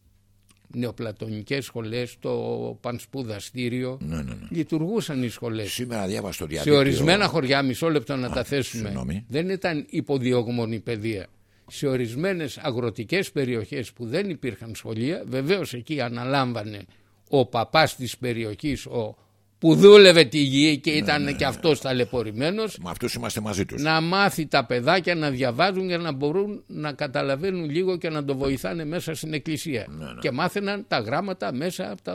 νεοπλατωνικές σχολές, το πανσπουδαστήριο. Ναι, ναι, ναι. Λειτουργούσαν οι σχολές. Σήμερα διάβασα στο Σε διαδίκτυο. ορισμένα χωριά, μισό λεπτό να τα θέσουμε, συγγνώμη. δεν ήταν υποδιώγμονη παιδεία. Σε ορισμένες αγροτικές περιοχές που δεν υπήρχαν σχολεία, βεβαίως εκεί αναλάμβανε ο παπάς της περιοχής, ο που δούλευε τη γη και ήταν και αυτός ταλαιπωρημένος, Με αυτούς είμαστε μαζί τους. να μάθει τα παιδάκια να διαβάζουν για να μπορούν να καταλαβαίνουν λίγο και να το βοηθάνε μέσα στην εκκλησία. Και μάθαιναν τα γράμματα μέσα από, τα,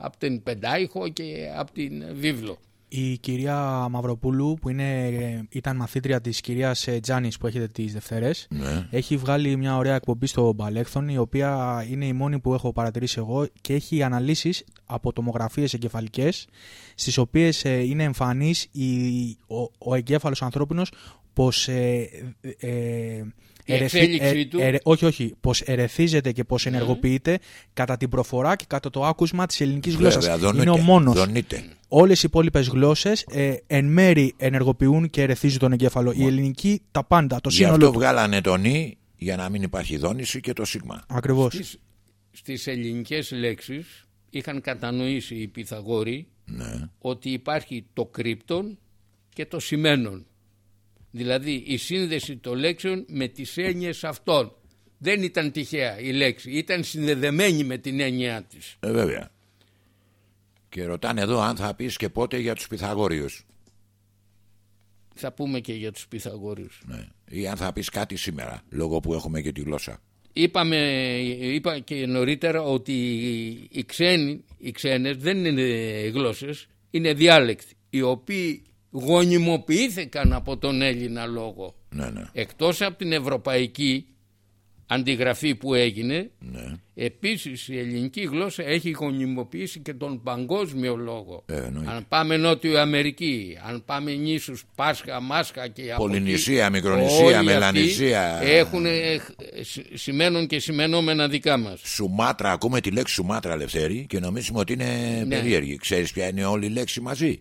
από την Πεντάιχο και από την Βίβλο. Η κυρία Μαυροπούλου που είναι, ε, ήταν μαθήτρια της κυρίας ε, Τζάνης που έχετε τις Δευτέρες Ναι. έχει βγάλει μια ωραία εκπομπή στο Μπαλέκθον η οποία είναι η μόνη που έχω παρατηρήσει εγώ και έχει αναλύσεις από τομογραφίες εγκεφαλικές στις οποίες ε, είναι εμφανής η, ο, ο εγκέφαλος ανθρώπινος πως ε, ε, Η εξέλιξή του. Ναι. όχι, όχι. Πως ερεθίζεται και πως ενεργοποιείται κατά την προφορά και κατά το άκουσμα της ελληνικής γλώσσας. Βέβαια, δονείται, Είναι ο μόνος. δονείται. Όλες οι υπόλοιπες γλώσσες ε, εν μέρη ενεργοποιούν και ερεθίζουν τον εγκέφαλο. Η ελληνική τα πάντα, το Γι' σύνολο. αυτό του. βγάλανε τον Ι για να μην υπάρχει δόνηση και το σίγμα. Ακριβώς. Στις, στις ελληνικές λέξεις είχαν κατανοήσει οι Pythagόροι Ναι. ότι υπάρχει το κρύπτον και το σημαίνον. Δηλαδή η σύνδεση των λέξεων με τις έννοιες αυτών. Δεν ήταν τυχαία η λέξη, ήταν συνδεδεμένη με την έννοιά της. Ε, βέβαια. Και ρωτάνε εδώ αν θα πεις και πότε για τους Πυθαγόριους. Θα πούμε και για τους Pythagόριους. Ναι. Ή αν θα πεις κάτι σήμερα, λόγω που έχουμε και τη γλώσσα. Είπαμε, είπα και νωρίτερα ότι οι, ξένοι, οι ξένες δεν είναι γλώσσες, είναι διάλεκτοι, οι οποίοι γονιμοποιήθηκαν από τον Έλληνα λόγο. Ναι, ναι. Εκτός από την ευρωπαϊκή αντιγραφή που έγινε, ναι. επίσης η ελληνική γλώσσα έχει γονιμοποιήσει και τον παγκόσμιο λόγο. Ε, εννοείται. αν πάμε Νότιο Αμερική, αν πάμε νήσους Πάσχα, Μάσχα και από Πολυνησία, εκεί, Μικρονησία, όλοι αυτοί Μελανησία. Έχουν, ε, σ- σημαίνουν και σημενόμενα δικά μας. Σουμάτρα, ακούμε τη λέξη Σουμάτρα Ελευθέρη και νομίζουμε ότι είναι Ναι. περίεργη. Ξέρεις ποια είναι όλη η λέξη μαζί;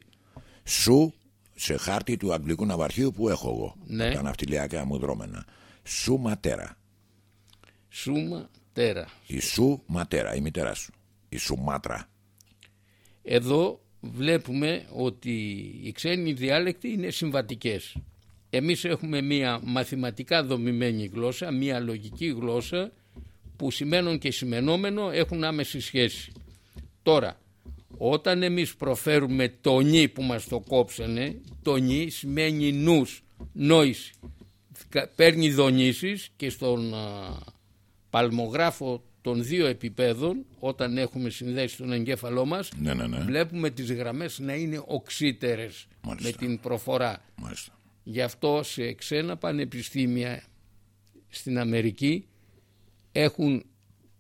Σου σε χάρτη του αγγλικού ναυαρχείου που έχω εγώ. Ναι. από Τα ναυτιλιακά μου δρόμενα. Σου ματέρα. Σούμα τέρα. Η σου ματέρα, η μητέρα σου. Η Σουμάτρα. Εδώ βλέπουμε ότι οι ξένοι διάλεκτοι είναι συμβατικές. Εμείς έχουμε μία μαθηματικά δομημένη γλώσσα, μία λογική γλώσσα που σημαίνουν και σημενόμενο έχουν άμεση σχέση. Τώρα, όταν εμείς προφέρουμε το νι που μας το κόψανε, το νι σημαίνει νους, νόηση. Κα- Παίρνει δονήσεις και στον α, παλμογράφο των δύο επιπέδων, όταν έχουμε συνδέσει τον εγκέφαλό μας, Ναι, ναι, ναι. βλέπουμε τις γραμμές να είναι οξύτερες Μάλιστα. με την προφορά. Μάλιστα. Γι' αυτό σε ξένα πανεπιστήμια στην Αμερική έχουν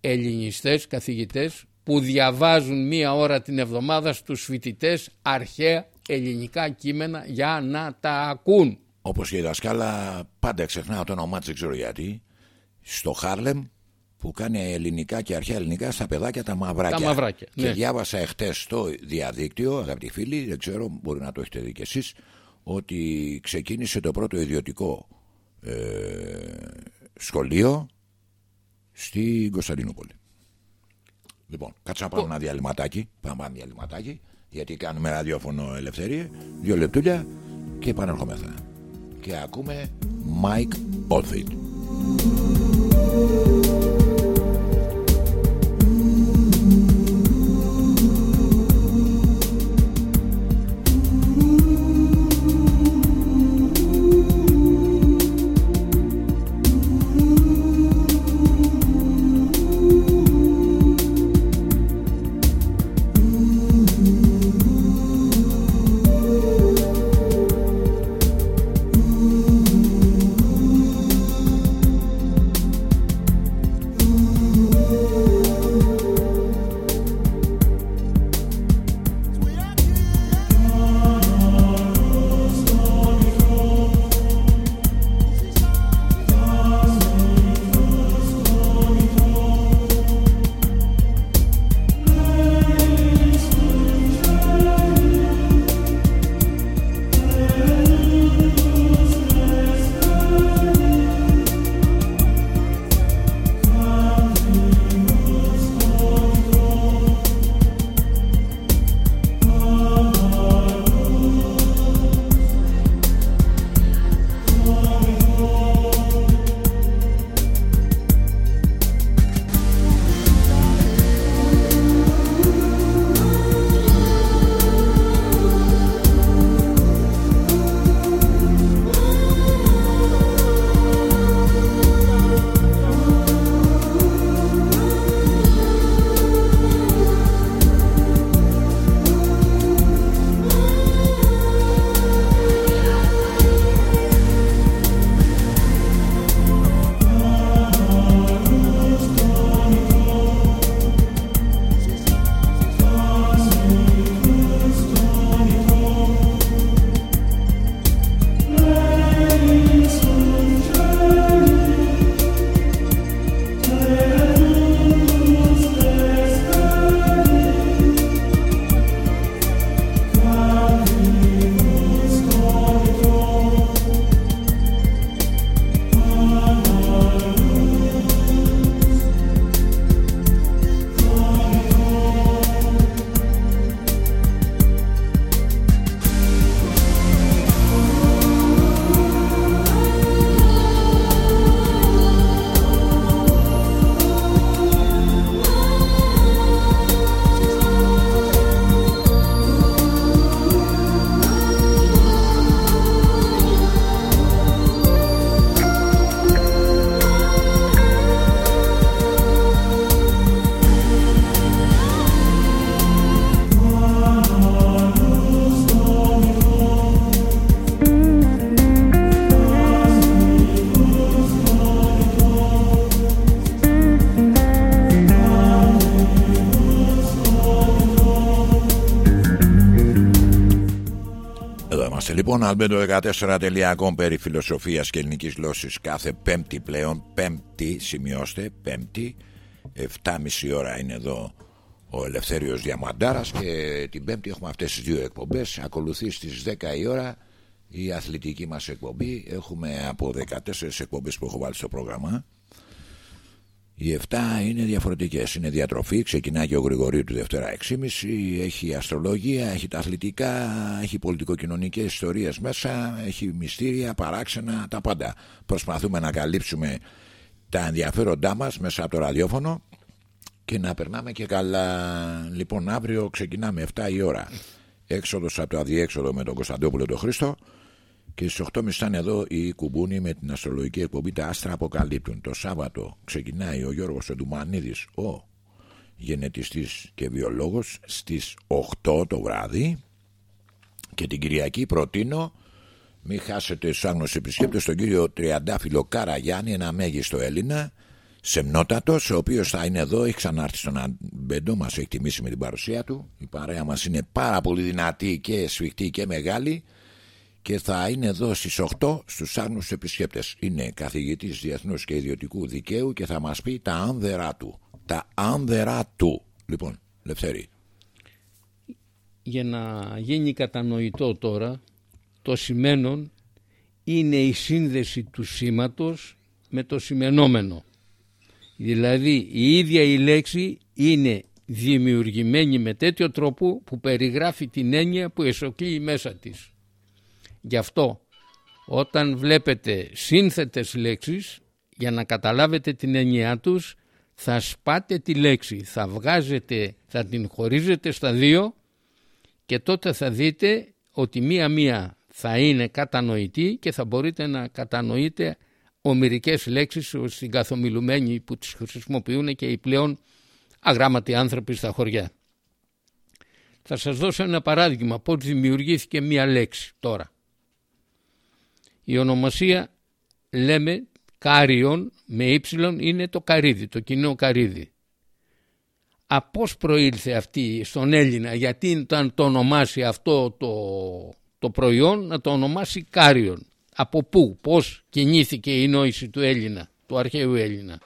ελληνιστές, καθηγητές που διαβάζουν μία ώρα την εβδομάδα στους φοιτητές αρχαία ελληνικά κείμενα για να τα ακούν. Όπως και η δασκάλα πάντα ξεχνάω το όνομά της, δεν ξέρω γιατί. Στο Χάρλεμ που κάνει ελληνικά και αρχαία ελληνικά στα παιδάκια τα μαυράκια. Τα μαυράκια, Και ναι. διάβασα εχθές στο διαδίκτυο, αγαπητοί φίλοι, δεν ξέρω, μπορεί να το έχετε δει κι εσείς, ότι ξεκίνησε το πρώτο ιδιωτικό ε, σχολείο στην Κωνσταντινούπολη. Λοιπόν, κάτσε να πάμε ένα διαλυματάκι. Πάμε ένα διαλυματάκι, γιατί κάνουμε ραδιόφωνο ελευθερία. Δύο λεπτούλια και επανερχόμεθα. Και ακούμε Mike Oldfield. Λοιπόν albedo14.com περί φιλοσοφίας και ελληνικής γλώσσης. Κάθε πέμπτη πλέον πέμπτη σημειώστε πέμπτη 7.30 ώρα είναι εδώ ο Ελευθέριος Διαμαντάρας και την πέμπτη έχουμε αυτές τις δύο εκπομπές. Ακολουθεί στις 10 η ώρα η αθλητική μας εκπομπή. Έχουμε από 14 εκπομπές που έχω βάλει στο πρόγραμμα οι 7 είναι διαφορετικές. Είναι διατροφή. Ξεκινάει και ο Γρηγορίου του Δευτέρα 6.30. Έχει αστρολογία, έχει τα αθλητικά, έχει πολιτικο-κοινωνικές ιστορίες μέσα, έχει μυστήρια, παράξενα, τα πάντα. Προσπαθούμε να καλύψουμε τα ενδιαφέροντά μας μέσα από το ραδιόφωνο και να περνάμε και καλά. Λοιπόν, αύριο ξεκινάμε 7 η ώρα. Έξοδος από το αδιέξοδο με τον Κωνσταντόπουλο τον Χρήστο. Και στις 8.30 ήταν εδώ η Κουμπούνη με την αστρολογική εκπομπή Τα Άστρα Αποκαλύπτουν. Το Σάββατο ξεκινάει ο Γιώργος Εντουμανίδης, ο γενετιστής και βιολόγος, στις 8 το βράδυ. Και την Κυριακή προτείνω, μην χάσετε στους άγνωσους επισκέπτες, τον κύριο Τριαντάφυλλο Καραγιάννη, ένα μέγιστο Έλληνα, σεμνότατος, ο οποίος θα είναι εδώ, έχει ξανάρθει στον Αμπέντο, μας έχει τιμήσει με την παρουσία του. Η παρέα μας είναι πάρα πολύ δυνατή και σφιχτή και μεγάλη και θα είναι εδώ στις 8 στους άγνους επισκέπτες. Είναι καθηγητής διεθνούς και ιδιωτικού δικαίου και θα μας πει τα άνδερά του. Τα άνδερά του. Λοιπόν, Λευθέρη. Για να γίνει κατανοητό τώρα, το σημαίνον είναι η σύνδεση του σήματος με το σημενόμενο. Δηλαδή η ίδια η λέξη είναι δημιουργημένη με τέτοιο τρόπο που περιγράφει την έννοια που εσωκλεί μέσα της. Γι' αυτό όταν βλέπετε σύνθετες λέξεις για να καταλάβετε την έννοιά τους θα σπάτε τη λέξη, θα βγάζετε, θα την χωρίζετε στα δύο και τότε θα δείτε ότι μία-μία θα είναι κατανοητή και θα μπορείτε να κατανοείτε ομυρικές λέξεις στην καθομιλουμένη που τις χρησιμοποιούν και οι πλέον αγράμματοι άνθρωποι στα χωριά. Θα σας δώσω ένα παράδειγμα πώς δημιουργήθηκε μία λέξη τώρα. Η ονομασία λέμε κάριον με ύψιλον είναι το καρύδι, το κοινό καρύδι. Από πώς προήλθε αυτή στον Έλληνα, γιατί ήταν το ονομάσει αυτό το, το προϊόν να το ονομάσει κάριον. Από πού, πώς κινήθηκε η νόηση του Έλληνα, του αρχαίου Έλληνα.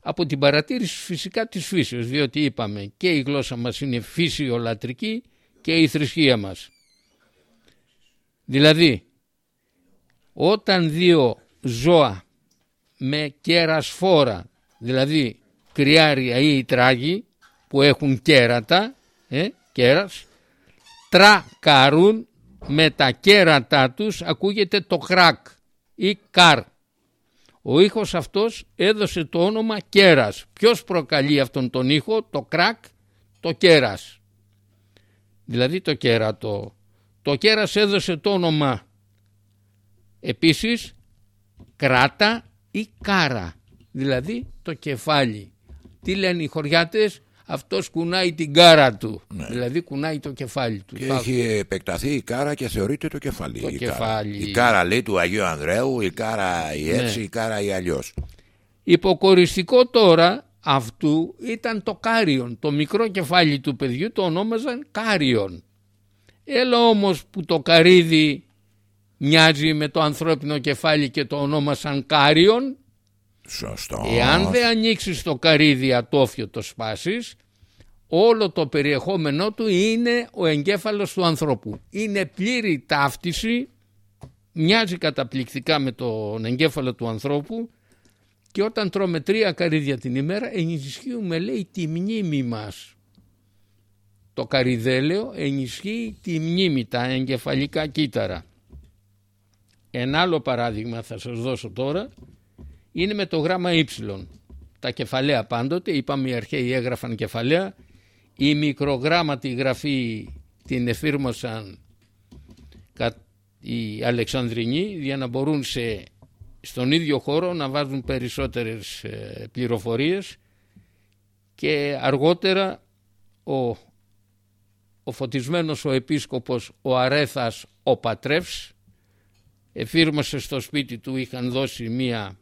Από την παρατήρηση φυσικά της φύσεως, διότι είπαμε και η γλώσσα μας είναι φυσιολατρική και η θρησκεία μας. Δηλαδή όταν δύο ζώα με κερασφόρα, δηλαδή κρυάρια ή τράγοι που έχουν κέρατα, ε, κέρας, τρακαρούν με τα κέρατά τους ακούγεται το κράκ ή καρ. Ο ήχος αυτός έδωσε το όνομα κέρας. Ποιος προκαλεί αυτόν τον ήχο, το κράκ, το κέρας. Δηλαδή το κέρατο. Το κέρας έδωσε το όνομα Επίσης κράτα ή κάρα, δηλαδή το κεφάλι. Τι λένε οι χωριάτες, αυτός κουνάει την κάρα του, ναι. δηλαδή κουνάει το κεφάλι του. Και έχει επεκταθεί η κάρα και θεωρείται το κεφάλι. Το η, κεφάλι. Κάρα. η κάρα λέει του Αγίου Ανδρέου, η κάρα η έτσι, ναι. η κάρα η αλλιώς. Υποκοριστικό τώρα αυτού ήταν το κάριον. Το μικρό κεφάλι του παιδιού το ονόμαζαν κάριον. Έλα όμως που το καρύδι μοιάζει με το ανθρώπινο κεφάλι και το ονόμασαν κάριον. Σωστό. Εάν δεν ανοίξεις το καρύδι ατόφιο το σπάσεις, όλο το περιεχόμενό του είναι ο εγκέφαλος του ανθρώπου. Είναι πλήρη ταύτιση, μοιάζει καταπληκτικά με τον εγκέφαλο του ανθρώπου και όταν τρώμε τρία καρύδια την ημέρα ενισχύουμε λέει τη μνήμη μας. Το καρυδέλαιο ενισχύει τη μνήμη, τα εγκεφαλικά κύτταρα. Ένα άλλο παράδειγμα θα σας δώσω τώρα. Είναι με το γράμμα Y. Τα κεφαλαία πάντοτε, είπαμε οι αρχαίοι έγραφαν κεφαλαία, η μικρογράμματη γραφή την εφήρμοσαν οι Αλεξανδρινοί για να μπορούν σε, στον ίδιο χώρο να βάζουν περισσότερες ε, πληροφορίες. Και αργότερα ο, ο φωτισμένος ο επίσκοπος ο Αρέθας ο Πατρεύς εφήρμοσε στο σπίτι του είχαν δώσει μία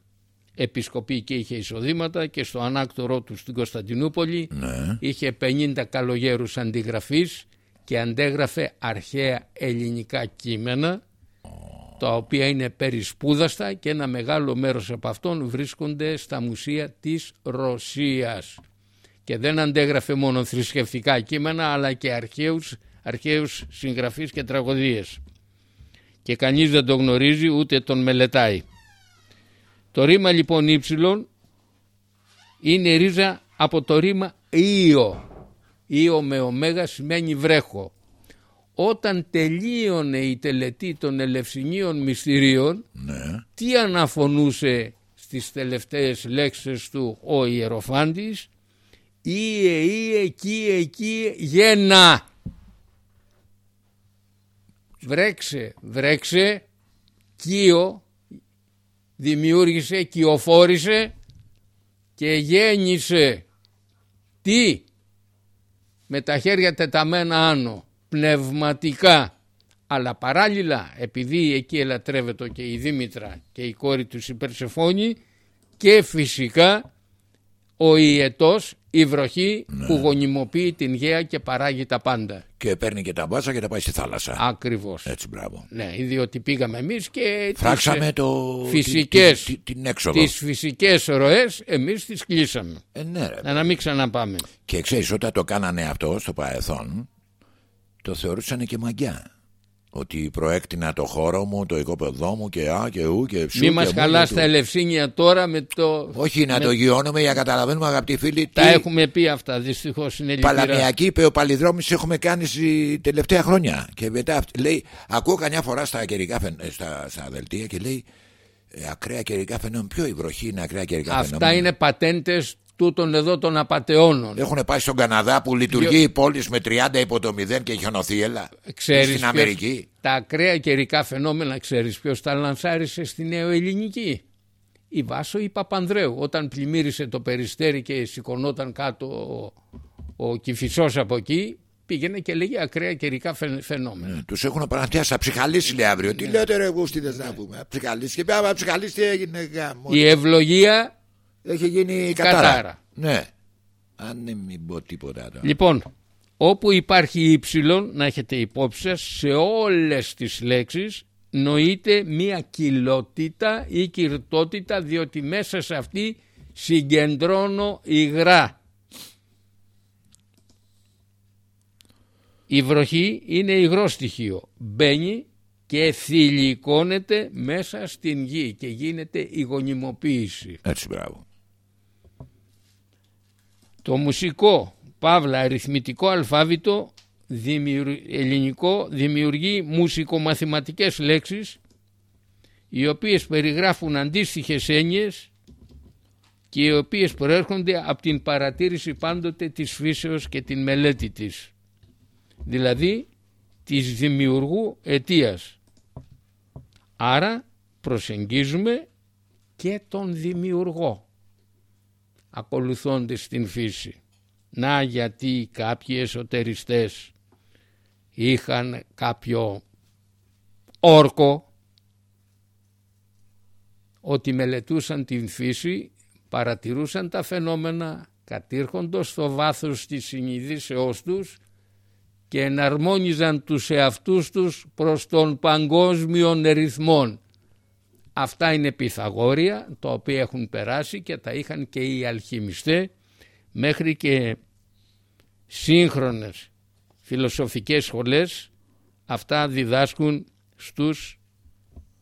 επισκοπή και είχε εισοδήματα και στο ανάκτορό του στην Κωνσταντινούπολη ναι. είχε 50 καλογέρους αντιγραφείς και αντέγραφε αρχαία ελληνικά κείμενα τα οποία είναι περισπούδαστα και ένα μεγάλο μέρος από αυτών βρίσκονται στα μουσεία της Ρωσίας και δεν αντέγραφε μόνο θρησκευτικά κείμενα αλλά και αρχαίους, αρχαίους συγγραφείς και τραγωδίες και κανείς δεν το γνωρίζει ούτε τον μελετάει. Το ρήμα λοιπόν ύψιλον είναι ρίζα από το ρήμα Ήο. Ήο με ωμέγα σημαίνει βρέχο. Όταν τελείωνε η τελετή των Ελευσινίων Μυστηρίων, Ναι. τι αναφωνούσε στις τελευταίες λέξεις του ο Ιεροφάντης; «Ήε, ήε, κίε, εκεί γένα». Βρέξε, βρέξε, κείο, δημιούργησε, κυοφόρησε και γέννησε. Τι; Με τα χέρια τεταμένα άνω πνευματικά. Αλλά παράλληλα επειδή εκεί ελατρεύεται και η Δήμητρα και η κόρη του η Περσεφόνη και φυσικά ο ιετός η βροχή που γονιμοποιεί την γέα και παράγει τα πάντα Και παίρνει και τα μπάτσα και τα πάει στη θάλασσα. ακριβώς Έτσι, μπράβο. ναι, διότι πήγαμε εμείς και Φράξαμε τις, ε, το... φυσικές- Την, την, την έξοδο. τις φυσικές ροές εμείς τις κλείσαμε Ε, ναι, ρε. να, να μην ξαναπάμε Και ξέρεις, όταν το κάνανε αυτό στο παρελθόν, το θεωρούσαν και μαγιά. Ότι προέκτηνα το χώρο μου, το οικοπεδό μου και α και ου και ψου. Μη και μας μου χαλάς και τα του. ελευσίνια τώρα με το... Όχι, να με- το γιώνουμε για να καταλαβαίνουμε, αγαπητοί φίλοι. Τα τι έχουμε πει αυτά, δυστυχώς είναι λυπηρά. Παλαμιακή είπε ο Παλιδρόμη έχουμε κάνει στη τελευταία χρόνια. Και μετά αυτ- λέει, ακούω καμιά φορά στα, καιρικά, φαι- ε, στα, στα δελτία και λέει ε, ακραία καιρικά φαινόμενα. Ποιο η βροχή είναι ακραία καιρικά Αυτά φαινόμενα; είναι πατέντες τούτων εδώ των απατεώνων. Έχουν πάει στον Καναδά που λειτουργεί η πόλης με 30 υπό το 0 και χιονοθύελα. Ξέρεις Στην ποιος- Αμερική. Τα ακραία καιρικά φαινόμενα ξέρεις ποιος τα λανσάρισε στη νεοελληνική; Η Βάσο η Παπανδρέου όταν πλημμύρισε το περιστέρι και σηκωνόταν κάτω ο, ο Κηφισός από εκεί πήγαινε και λέγε ακραία καιρικά φαι- φαινόμενα. Τους έχουν παρατιάσει. Αψυχαλίσει λέει αύριο. Τι λέτε ρε γούστιδε να πούμε. Αψυχαλίσει. Και πέρα αψυχαλίσει τι έγινε. γάμο. Η ευλογία Έχει γίνει κατάρα. Κατάρα. Ναι. Αν δεν μην πω τίποτα τώρα. Λοιπόν, όπου υπάρχει ύψιλον, να έχετε υπόψη σας, σε όλες τις λέξεις νοείται μία κοιλότητα ή κυρτότητα διότι μέσα σε αυτή συγκεντρώνω υγρά. Η βροχή είναι υγρό στοιχείο. Μπαίνει και θηλυκώνεται μέσα στην γη και γίνεται η γονιμοποίηση. Έτσι μπράβο. Το μουσικό, παύλα, αριθμητικό αλφάβητο δημιουργ- ελληνικό δημιουργεί μουσικομαθηματικές λέξεις οι οποίες περιγράφουν αντίστοιχες έννοιες και οι οποίες προέρχονται από την παρατήρηση πάντοτε της φύσεως και την μελέτη της. Δηλαδή της δημιουργού αιτίας. Άρα προσεγγίζουμε και τον δημιουργό ακολουθώντας την φύση. Να γιατί κάποιοι εσωτεριστές είχαν κάποιο όρκο ότι μελετούσαν την φύση, παρατηρούσαν τα φαινόμενα, κατήρχοντος στο βάθος της συνειδήσεώς τους και εναρμόνιζαν τους εαυτούς τους προς τον παγκόσμιον ρυθμόν. Αυτά είναι Pythagόρια, τα οποία έχουν περάσει και τα είχαν και οι αλχημιστές μέχρι και σύγχρονες φιλοσοφικές σχολές αυτά διδάσκουν στους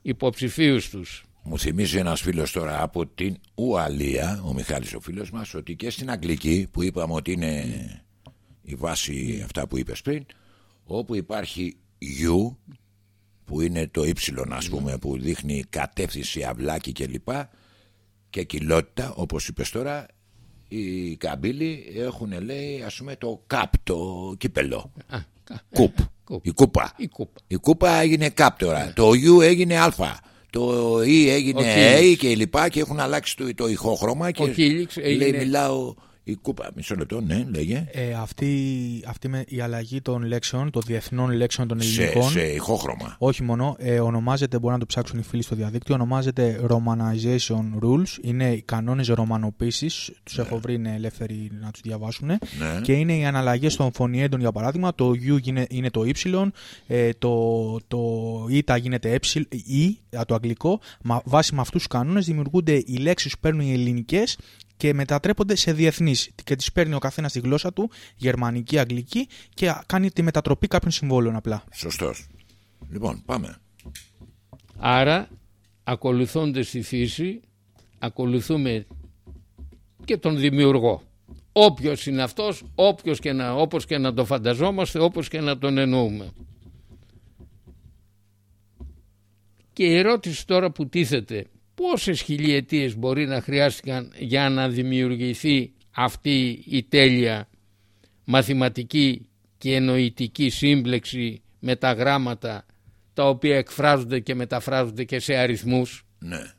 υποψηφίους τους. Μου θυμίζει ένας φίλος τώρα από την Ουαλία, ο Μιχάλης ο φίλος μας, ότι και στην Αγγλική που είπαμε ότι είναι η βάση αυτά που είπες πριν, όπου υπάρχει U που είναι το ύψιλον ας πούμε που δείχνει κατεύθυνση αυλάκι κλπ. Και κοιλότητα όπως είπες τώρα οι καμπύλοι έχουν λέει ας πούμε το καπ το κύπελο. Α, κα- κουπ, κουπ. η κούπα. Η κούπα. η κούπα έγινε καπ τώρα. Το U έγινε α το E έγινε Ο A Κίλιξ. και λοιπά και έχουν αλλάξει το, το ηχόχρωμα και Κίλιξ λέει έγινε- μιλάω Η κούπα, μισό λεπτό, ναι, λέγε. Ε, αυτή, αυτή με, η αλλαγή των λέξεων, των διεθνών λέξεων των Σε, ελληνικών. σε ηχόχρωμα. Όχι μόνο, ε, ονομάζεται, μπορεί να το ψάξουν οι φίλοι στο διαδίκτυο, ονομάζεται Romanization Rules. Είναι οι κανόνες ρωμανοποίηση. Τους έχω βρει, είναι ελεύθεροι να τους διαβάσουν. Ναι. Και είναι οι αναλλαγές των φωνιέντων, για παράδειγμα. Το U είναι, είναι το Y, ε, το, το Ι γίνεται ε, Ι, α, το αγγλικό. Μα, βάσει με αυτούς τους κανόνες δημιουργούνται οι λέξεις που παίρνουν οι ελληνικές και μετατρέπονται σε διεθνείς. Και τις παίρνει ο καθένας στη γλώσσα του, γερμανική, αγγλική, και κάνει τη μετατροπή κάποιων συμβόλων απλά. Σωστός. Λοιπόν, πάμε. Άρα ακολουθώντας τη φύση ακολουθούμε και τον δημιουργό. Όποιος είναι αυτός, όποιος και να, όπως και να το φανταζόμαστε, όπως και να τον εννοούμε. Και η ερώτηση τώρα που τίθεται, πόσες χιλιετίες μπορεί να χρειάστηκαν για να δημιουργηθεί αυτή η τέλεια μαθηματική και εννοητική σύμπλεξη με τα γράμματα τα οποία εκφράζονται και μεταφράζονται και σε αριθμούς; Ναι.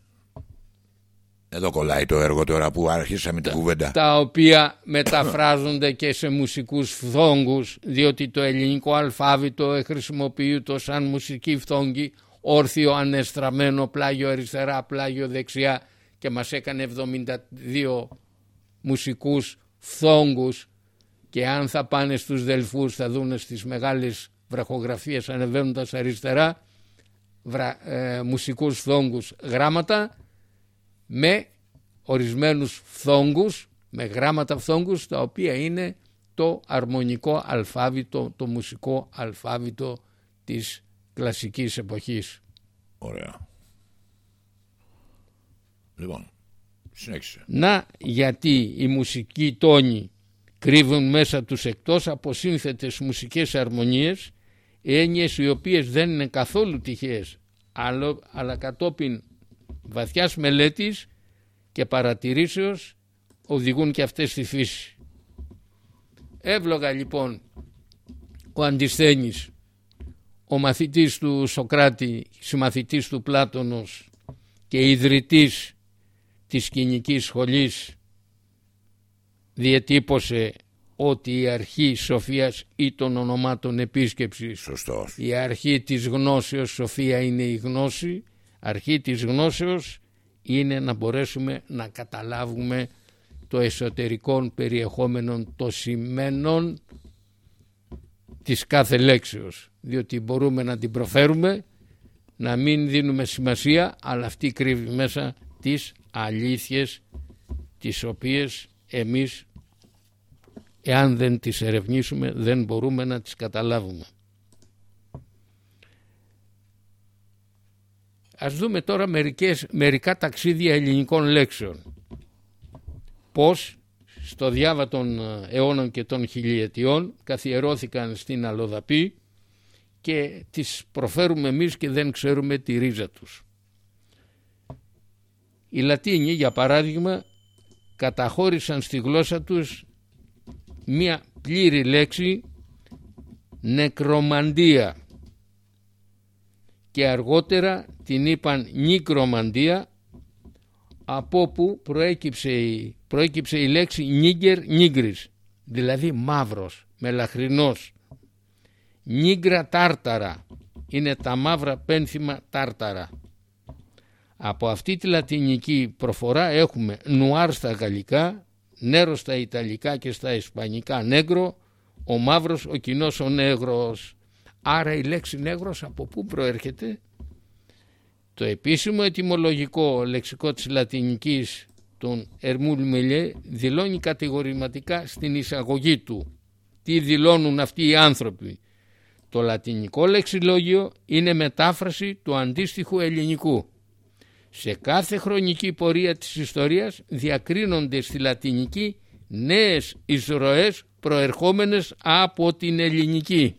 Εδώ κολλάει το έργο τώρα που άρχισαμε την κουβέντα. τα οποία μεταφράζονται και σε μουσικούς φθόγκους διότι το ελληνικό αλφάβητο χρησιμοποιείται σαν μουσική φθόγκη όρθιο ανεστραμμένο πλάγιο αριστερά πλάγιο δεξιά και μας έκανε 72 μουσικούς φθόγκους και αν θα πάνε στους Δελφούς θα δούνε στις μεγάλες βραχογραφίες ανεβαίνοντας αριστερά βρα, ε, μουσικούς φθόγκους γράμματα με ορισμένους φθόγκους, με γράμματα φθόγκους τα οποία είναι το αρμονικό αλφάβητο, το μουσικό αλφάβητο της κλασικής εποχής. Ωραία. Λοιπόν, συνέχισε. Να γιατί οι μουσικοί τόνοι κρύβουν μέσα τους εκτός από σύνθετες μουσικές αρμονίες έννοιες οι οποίες δεν είναι καθόλου τυχαίες αλλά, αλλά κατόπιν βαθιάς μελέτης και παρατηρήσεως οδηγούν και αυτές στη φύση. Εύλογα λοιπόν ο Αντισθένης, ο μαθητής του Σοκράτη, συμμαθητής του Πλάτωνος και ιδρυτής της σκηνικής σχολής διετύπωσε ότι η αρχή σοφίας ή των ονομάτων επίσκεψης Σωστός. η αρχή της γνώσεως σοφία είναι η γνώση αρχή της γνώσεως είναι να μπορέσουμε να καταλάβουμε το εσωτερικό περιεχόμενο των σημαίνων της κάθε λέξεως διότι μπορούμε να την προφέρουμε να μην δίνουμε σημασία αλλά αυτή κρύβει μέσα τις αλήθειες τις οποίες εμείς εάν δεν τις ερευνήσουμε δεν μπορούμε να τις καταλάβουμε. Ας δούμε τώρα μερικές, μερικά ταξίδια ελληνικών λέξεων. Πώς στο διάβα των αιώνων και των χιλιετιών καθιερώθηκαν στην Αλοδαπή και τις προφέρουμε εμείς και δεν ξέρουμε τη ρίζα τους. Οι Λατίνοι για παράδειγμα καταχώρησαν στη γλώσσα τους μία πλήρη λέξη νεκρομαντία και αργότερα την είπαν νικρομαντία από που προέκυψε η, προέκυψε η λέξη νίγκερ νίγκρις δηλαδή μαύρος, μελαχρινός νίγκρα τάρταρα είναι τα μαύρα πένθυμα τάρταρα από αυτή τη λατινική προφορά έχουμε νουάρ στα γαλλικά νέρο στα Ιταλικά και στα Ισπανικά νέγκρο, ο μαύρος, ο κοινός, ο νέγρος. Άρα η λέξη νέγρος από πού προέρχεται; Το επίσημο ετυμολογικό λεξικό της λατινικής των Ερμούλ Μελιέ δηλώνει κατηγορηματικά στην εισαγωγή του. Τι δηλώνουν αυτοί οι άνθρωποι; Το λατινικό λεξιλόγιο είναι μετάφραση του αντίστοιχου ελληνικού. Σε κάθε χρονική πορεία της ιστορίας διακρίνονται στη λατινική νέες εισρωές προερχόμενες από την ελληνική.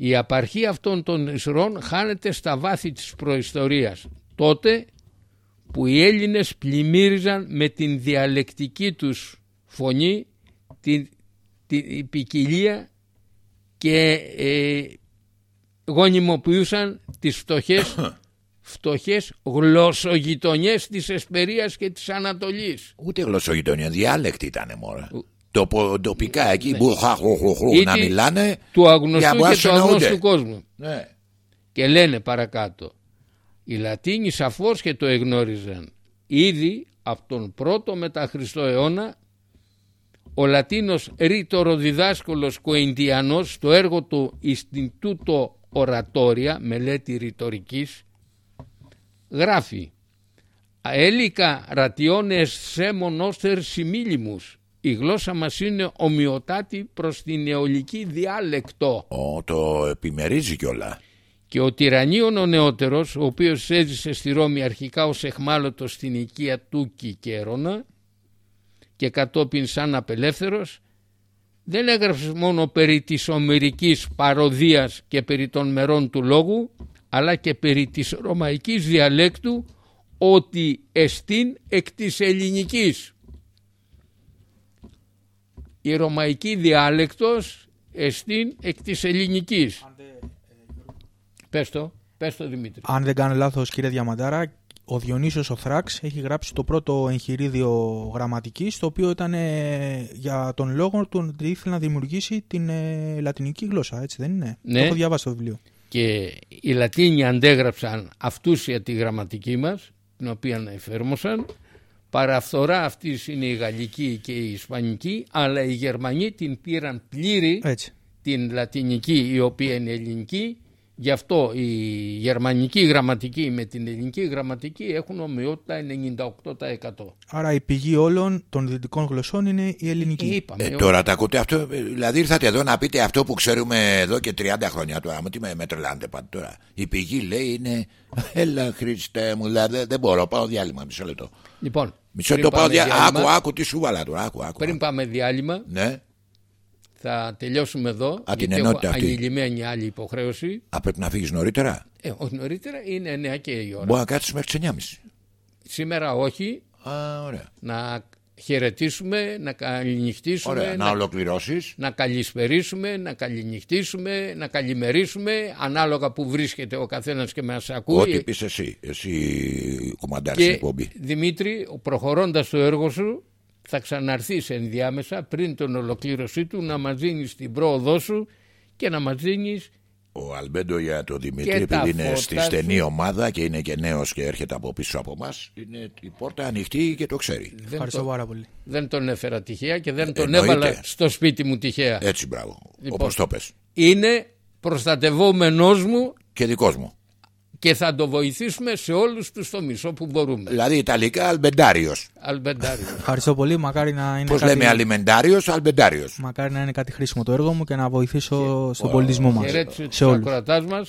Η απαρχή αυτών των εισρώων χάνεται στα βάθη της προϊστορίας, τότε που οι Έλληνες πλημμύριζαν με την διαλεκτική τους φωνή την, την ποικιλία και ε, γονιμοποιούσαν τις φτωχές φτωχές γλωσσογειτονιές της Εσπερίας και της Ανατολής. Ούτε γλωσσογειτονία, διάλεκτη ήταν μόνο. Το, τοπικά εκεί που ναι. να μιλάνε του αγνωστού και του αγνώστου κόσμου. Ναι. Και λένε παρακάτω οι Λατίνοι σαφώς και το εγνώριζαν. Ήδη από τον πρώτο μετά Χριστό αιώνα ο Λατίνος ρήτορο διδάσκολος Κοϊντιανός στο έργο του Ινστιτούτο Ορατόρια, μελέτη ρητορικής, γράφει «Αέλικα ρατιώνες σε μονόστερ σημίλιμους». Η γλώσσα μας είναι ομοιοτάτη προς την νεολική διάλεκτο. Ο, το επιμερίζει κιόλα. Και ο τυραννίων ο νεότερος, ο οποίος έζησε στη Ρώμη αρχικά ως εχμάλωτος στην οικία του και και κατόπιν σαν απελεύθερος, δεν έγραψε μόνο περί της ομερικής παροδίας και περί των μερών του λόγου, αλλά και περί της ρωμαϊκής διαλέκτου, ότι εστίν εκ της ελληνικής. Η ρωμαϊκή διάλεκτος εστίν εκ της ελληνικής. Πες το, πες το Δημήτρη. Αν δεν κάνω λάθος κύριε Διαμαντάρα, ο Διονύσιος ο Θράξ έχει γράψει το πρώτο εγχειρίδιο γραμματικής το οποίο ήταν ε, για τον λόγο του ότι ήθελε να δημιουργήσει την ε, λατινική γλώσσα, έτσι δεν είναι; Ναι. Το έχω διαβάσει το βιβλίο. Και οι Λατίνοι αντέγραψαν αυτούσια τη γραμματική μας, την οποία εφέρμοσαν. Παραφθορά αυτής είναι η γαλλική και η ισπανική, αλλά οι Γερμανοί την πήραν πλήρη έτσι. την λατινική η οποία είναι ελληνική Γι' αυτό η γερμανική γραμματική με την ελληνική γραμματική έχουν ομοιότητα 98%. Άρα η πηγή όλων των δυτικών γλωσσών είναι η ελληνική. Ε, είπαμε, ε, τώρα τα ακούτε αυτό. Δηλαδή ήρθατε εδώ να πείτε αυτό που ξέρουμε εδώ και 30 χρόνια τώρα. Μου τι με, με τρελάνετε πάντα τώρα. Η πηγή λέει είναι. Έλα Χριστέ μου, δηλαδή δεν μπορώ. Πάω διάλειμμα. Μισό λεπτό. Λοιπόν, Μισό λεπτό πάω διάλειμμα. Άκου, άκου τι σου βάλα τώρα. Άκου, άκου, πριν πάμε διάλειμμα. Ναι θα τελειώσουμε εδώ. Α, την γιατί ενότητα έχω αυτή. ανηλυμένη άλλη υποχρέωση. Α, πρέπει να φύγεις νωρίτερα; Ε, όχι νωρίτερα, είναι 9 και η ώρα. Μπορεί να κάτσει μέχρι τις 9.30. Σήμερα όχι. Α, ωραία. Να χαιρετήσουμε, να καληνυχτήσουμε. Ωραία, να, να ολοκληρώσεις. Να καλησπερίσουμε, να καληνυχτήσουμε, να καλημερίσουμε, ανάλογα που βρίσκεται ο καθένας και μας ακούει. Ό,τι πεις εσύ. Εσύ κομμαντάρει την εκπομπή. Δημήτρη, προχωρώντας το έργο σου, θα ξαναρθείς ενδιάμεσα πριν τον ολοκλήρωσή του να μας δίνεις την πρόοδό σου και να μας δίνεις ο Αλμπέντο για το Δημήτρη, επειδή είναι στη στενή ομάδα και είναι και νέος και έρχεται από πίσω από εμά, είναι η πόρτα ανοιχτή και το ξέρει. Δεν Ευχαριστώ πάρα πολύ. Δεν τον έφερα τυχαία και δεν τον έβαλα στο σπίτι μου τυχαία. Έτσι, μπράβο. Λοιπόν, Όπως το πες. Είναι προστατευόμενό μου και δικός μου και θα το βοηθήσουμε σε όλους τους τομείς όπου μπορούμε. Δηλαδή Ιταλικά Αλμπεντάριος. Αλμπεντάριος. Ευχαριστώ πολύ. Μακάρι να είναι. Πώς κάτι... λέμε Αλιμεντάριος, Αλμπεντάριος. Μακάρι να είναι κάτι χρήσιμο το έργο μου και να βοηθήσω στον πολιτισμό μας. Σε όλους.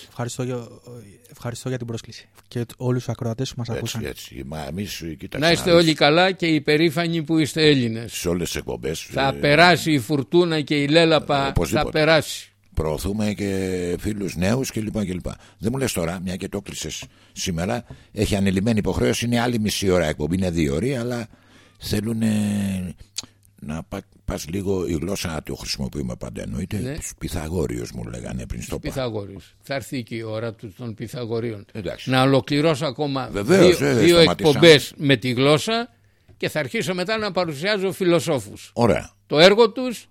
Ευχαριστώ, για... Ευχαριστώ για την πρόσκληση και όλους τους ακροατές που μας ακούσαν. Έτσι. Μα εμείς, να είστε όλοι καλά και υπερήφανοι που είστε Έλληνες. Σε όλες τις εκπομπές. Θα ε... περάσει η φουρτούνα και η λέλαπα. Ε, θα περάσει προωθούμε και φίλους νέους κλπ. κλπ. Δεν μου λες τώρα, μια και το κλείσες σήμερα, έχει ανελημμένη υποχρέωση, είναι άλλη μισή ώρα εκπομπή, είναι δύο ώρες, αλλά θέλουν να πα, πας λίγο η γλώσσα του χρησιμοποιούμε πάντα εννοείται ναι. τους Πυθαγόριους μου λέγανε πριν στο Πυθαγόριους θα έρθει και η ώρα του των Πυθαγορίων Εντάξει. να ολοκληρώσω ακόμα Βεβαίως, δύο, ε, δύο εκπομπές με τη γλώσσα και θα αρχίσω μετά να παρουσιάζω φιλοσόφους Ωραία. το έργο τους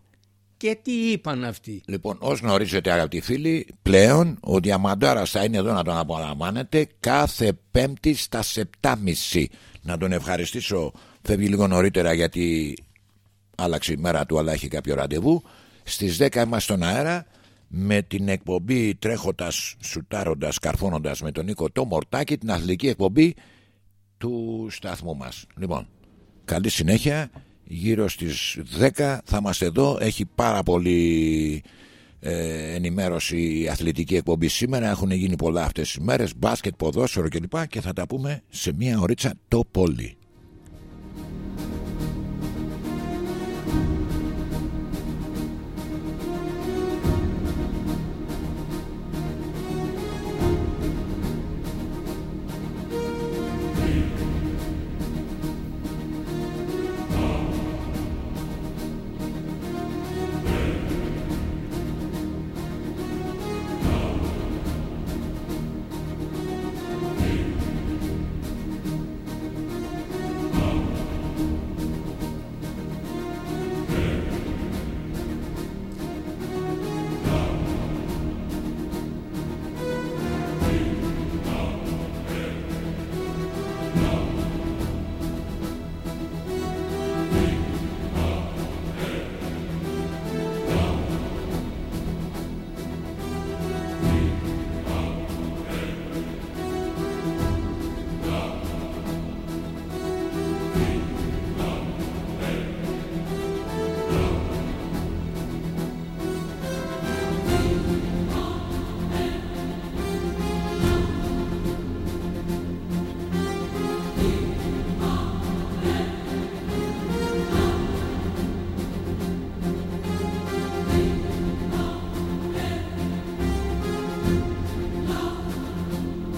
και τι είπαν αυτοί; Λοιπόν, ως γνωρίζετε αγαπητοί φίλοι, πλέον ο Διαμαντάρα θα είναι εδώ να τον απολαμβάνετε κάθε Πέμπτη στα 7.30. Να τον ευχαριστήσω, φεύγει λίγο νωρίτερα γιατί άλλαξε η μέρα του, αλλά έχει κάποιο ραντεβού. Στις 10 είμαστε στον αέρα με την εκπομπή τρέχοντας, σουτάροντας, καρφώνοντας με τον Νίκο το Μορτάκη, την αθλητική εκπομπή του σταθμού μας. Λοιπόν, καλή συνέχεια γύρω στις 10 θα είμαστε εδώ. Έχει πάρα πολύ ε, ενημέρωση η αθλητική εκπομπή σήμερα. Έχουν γίνει πολλά αυτές τις μέρες. Μπάσκετ, ποδόσφαιρο κλπ. Και θα τα πούμε σε μια ωρίτσα το πολύ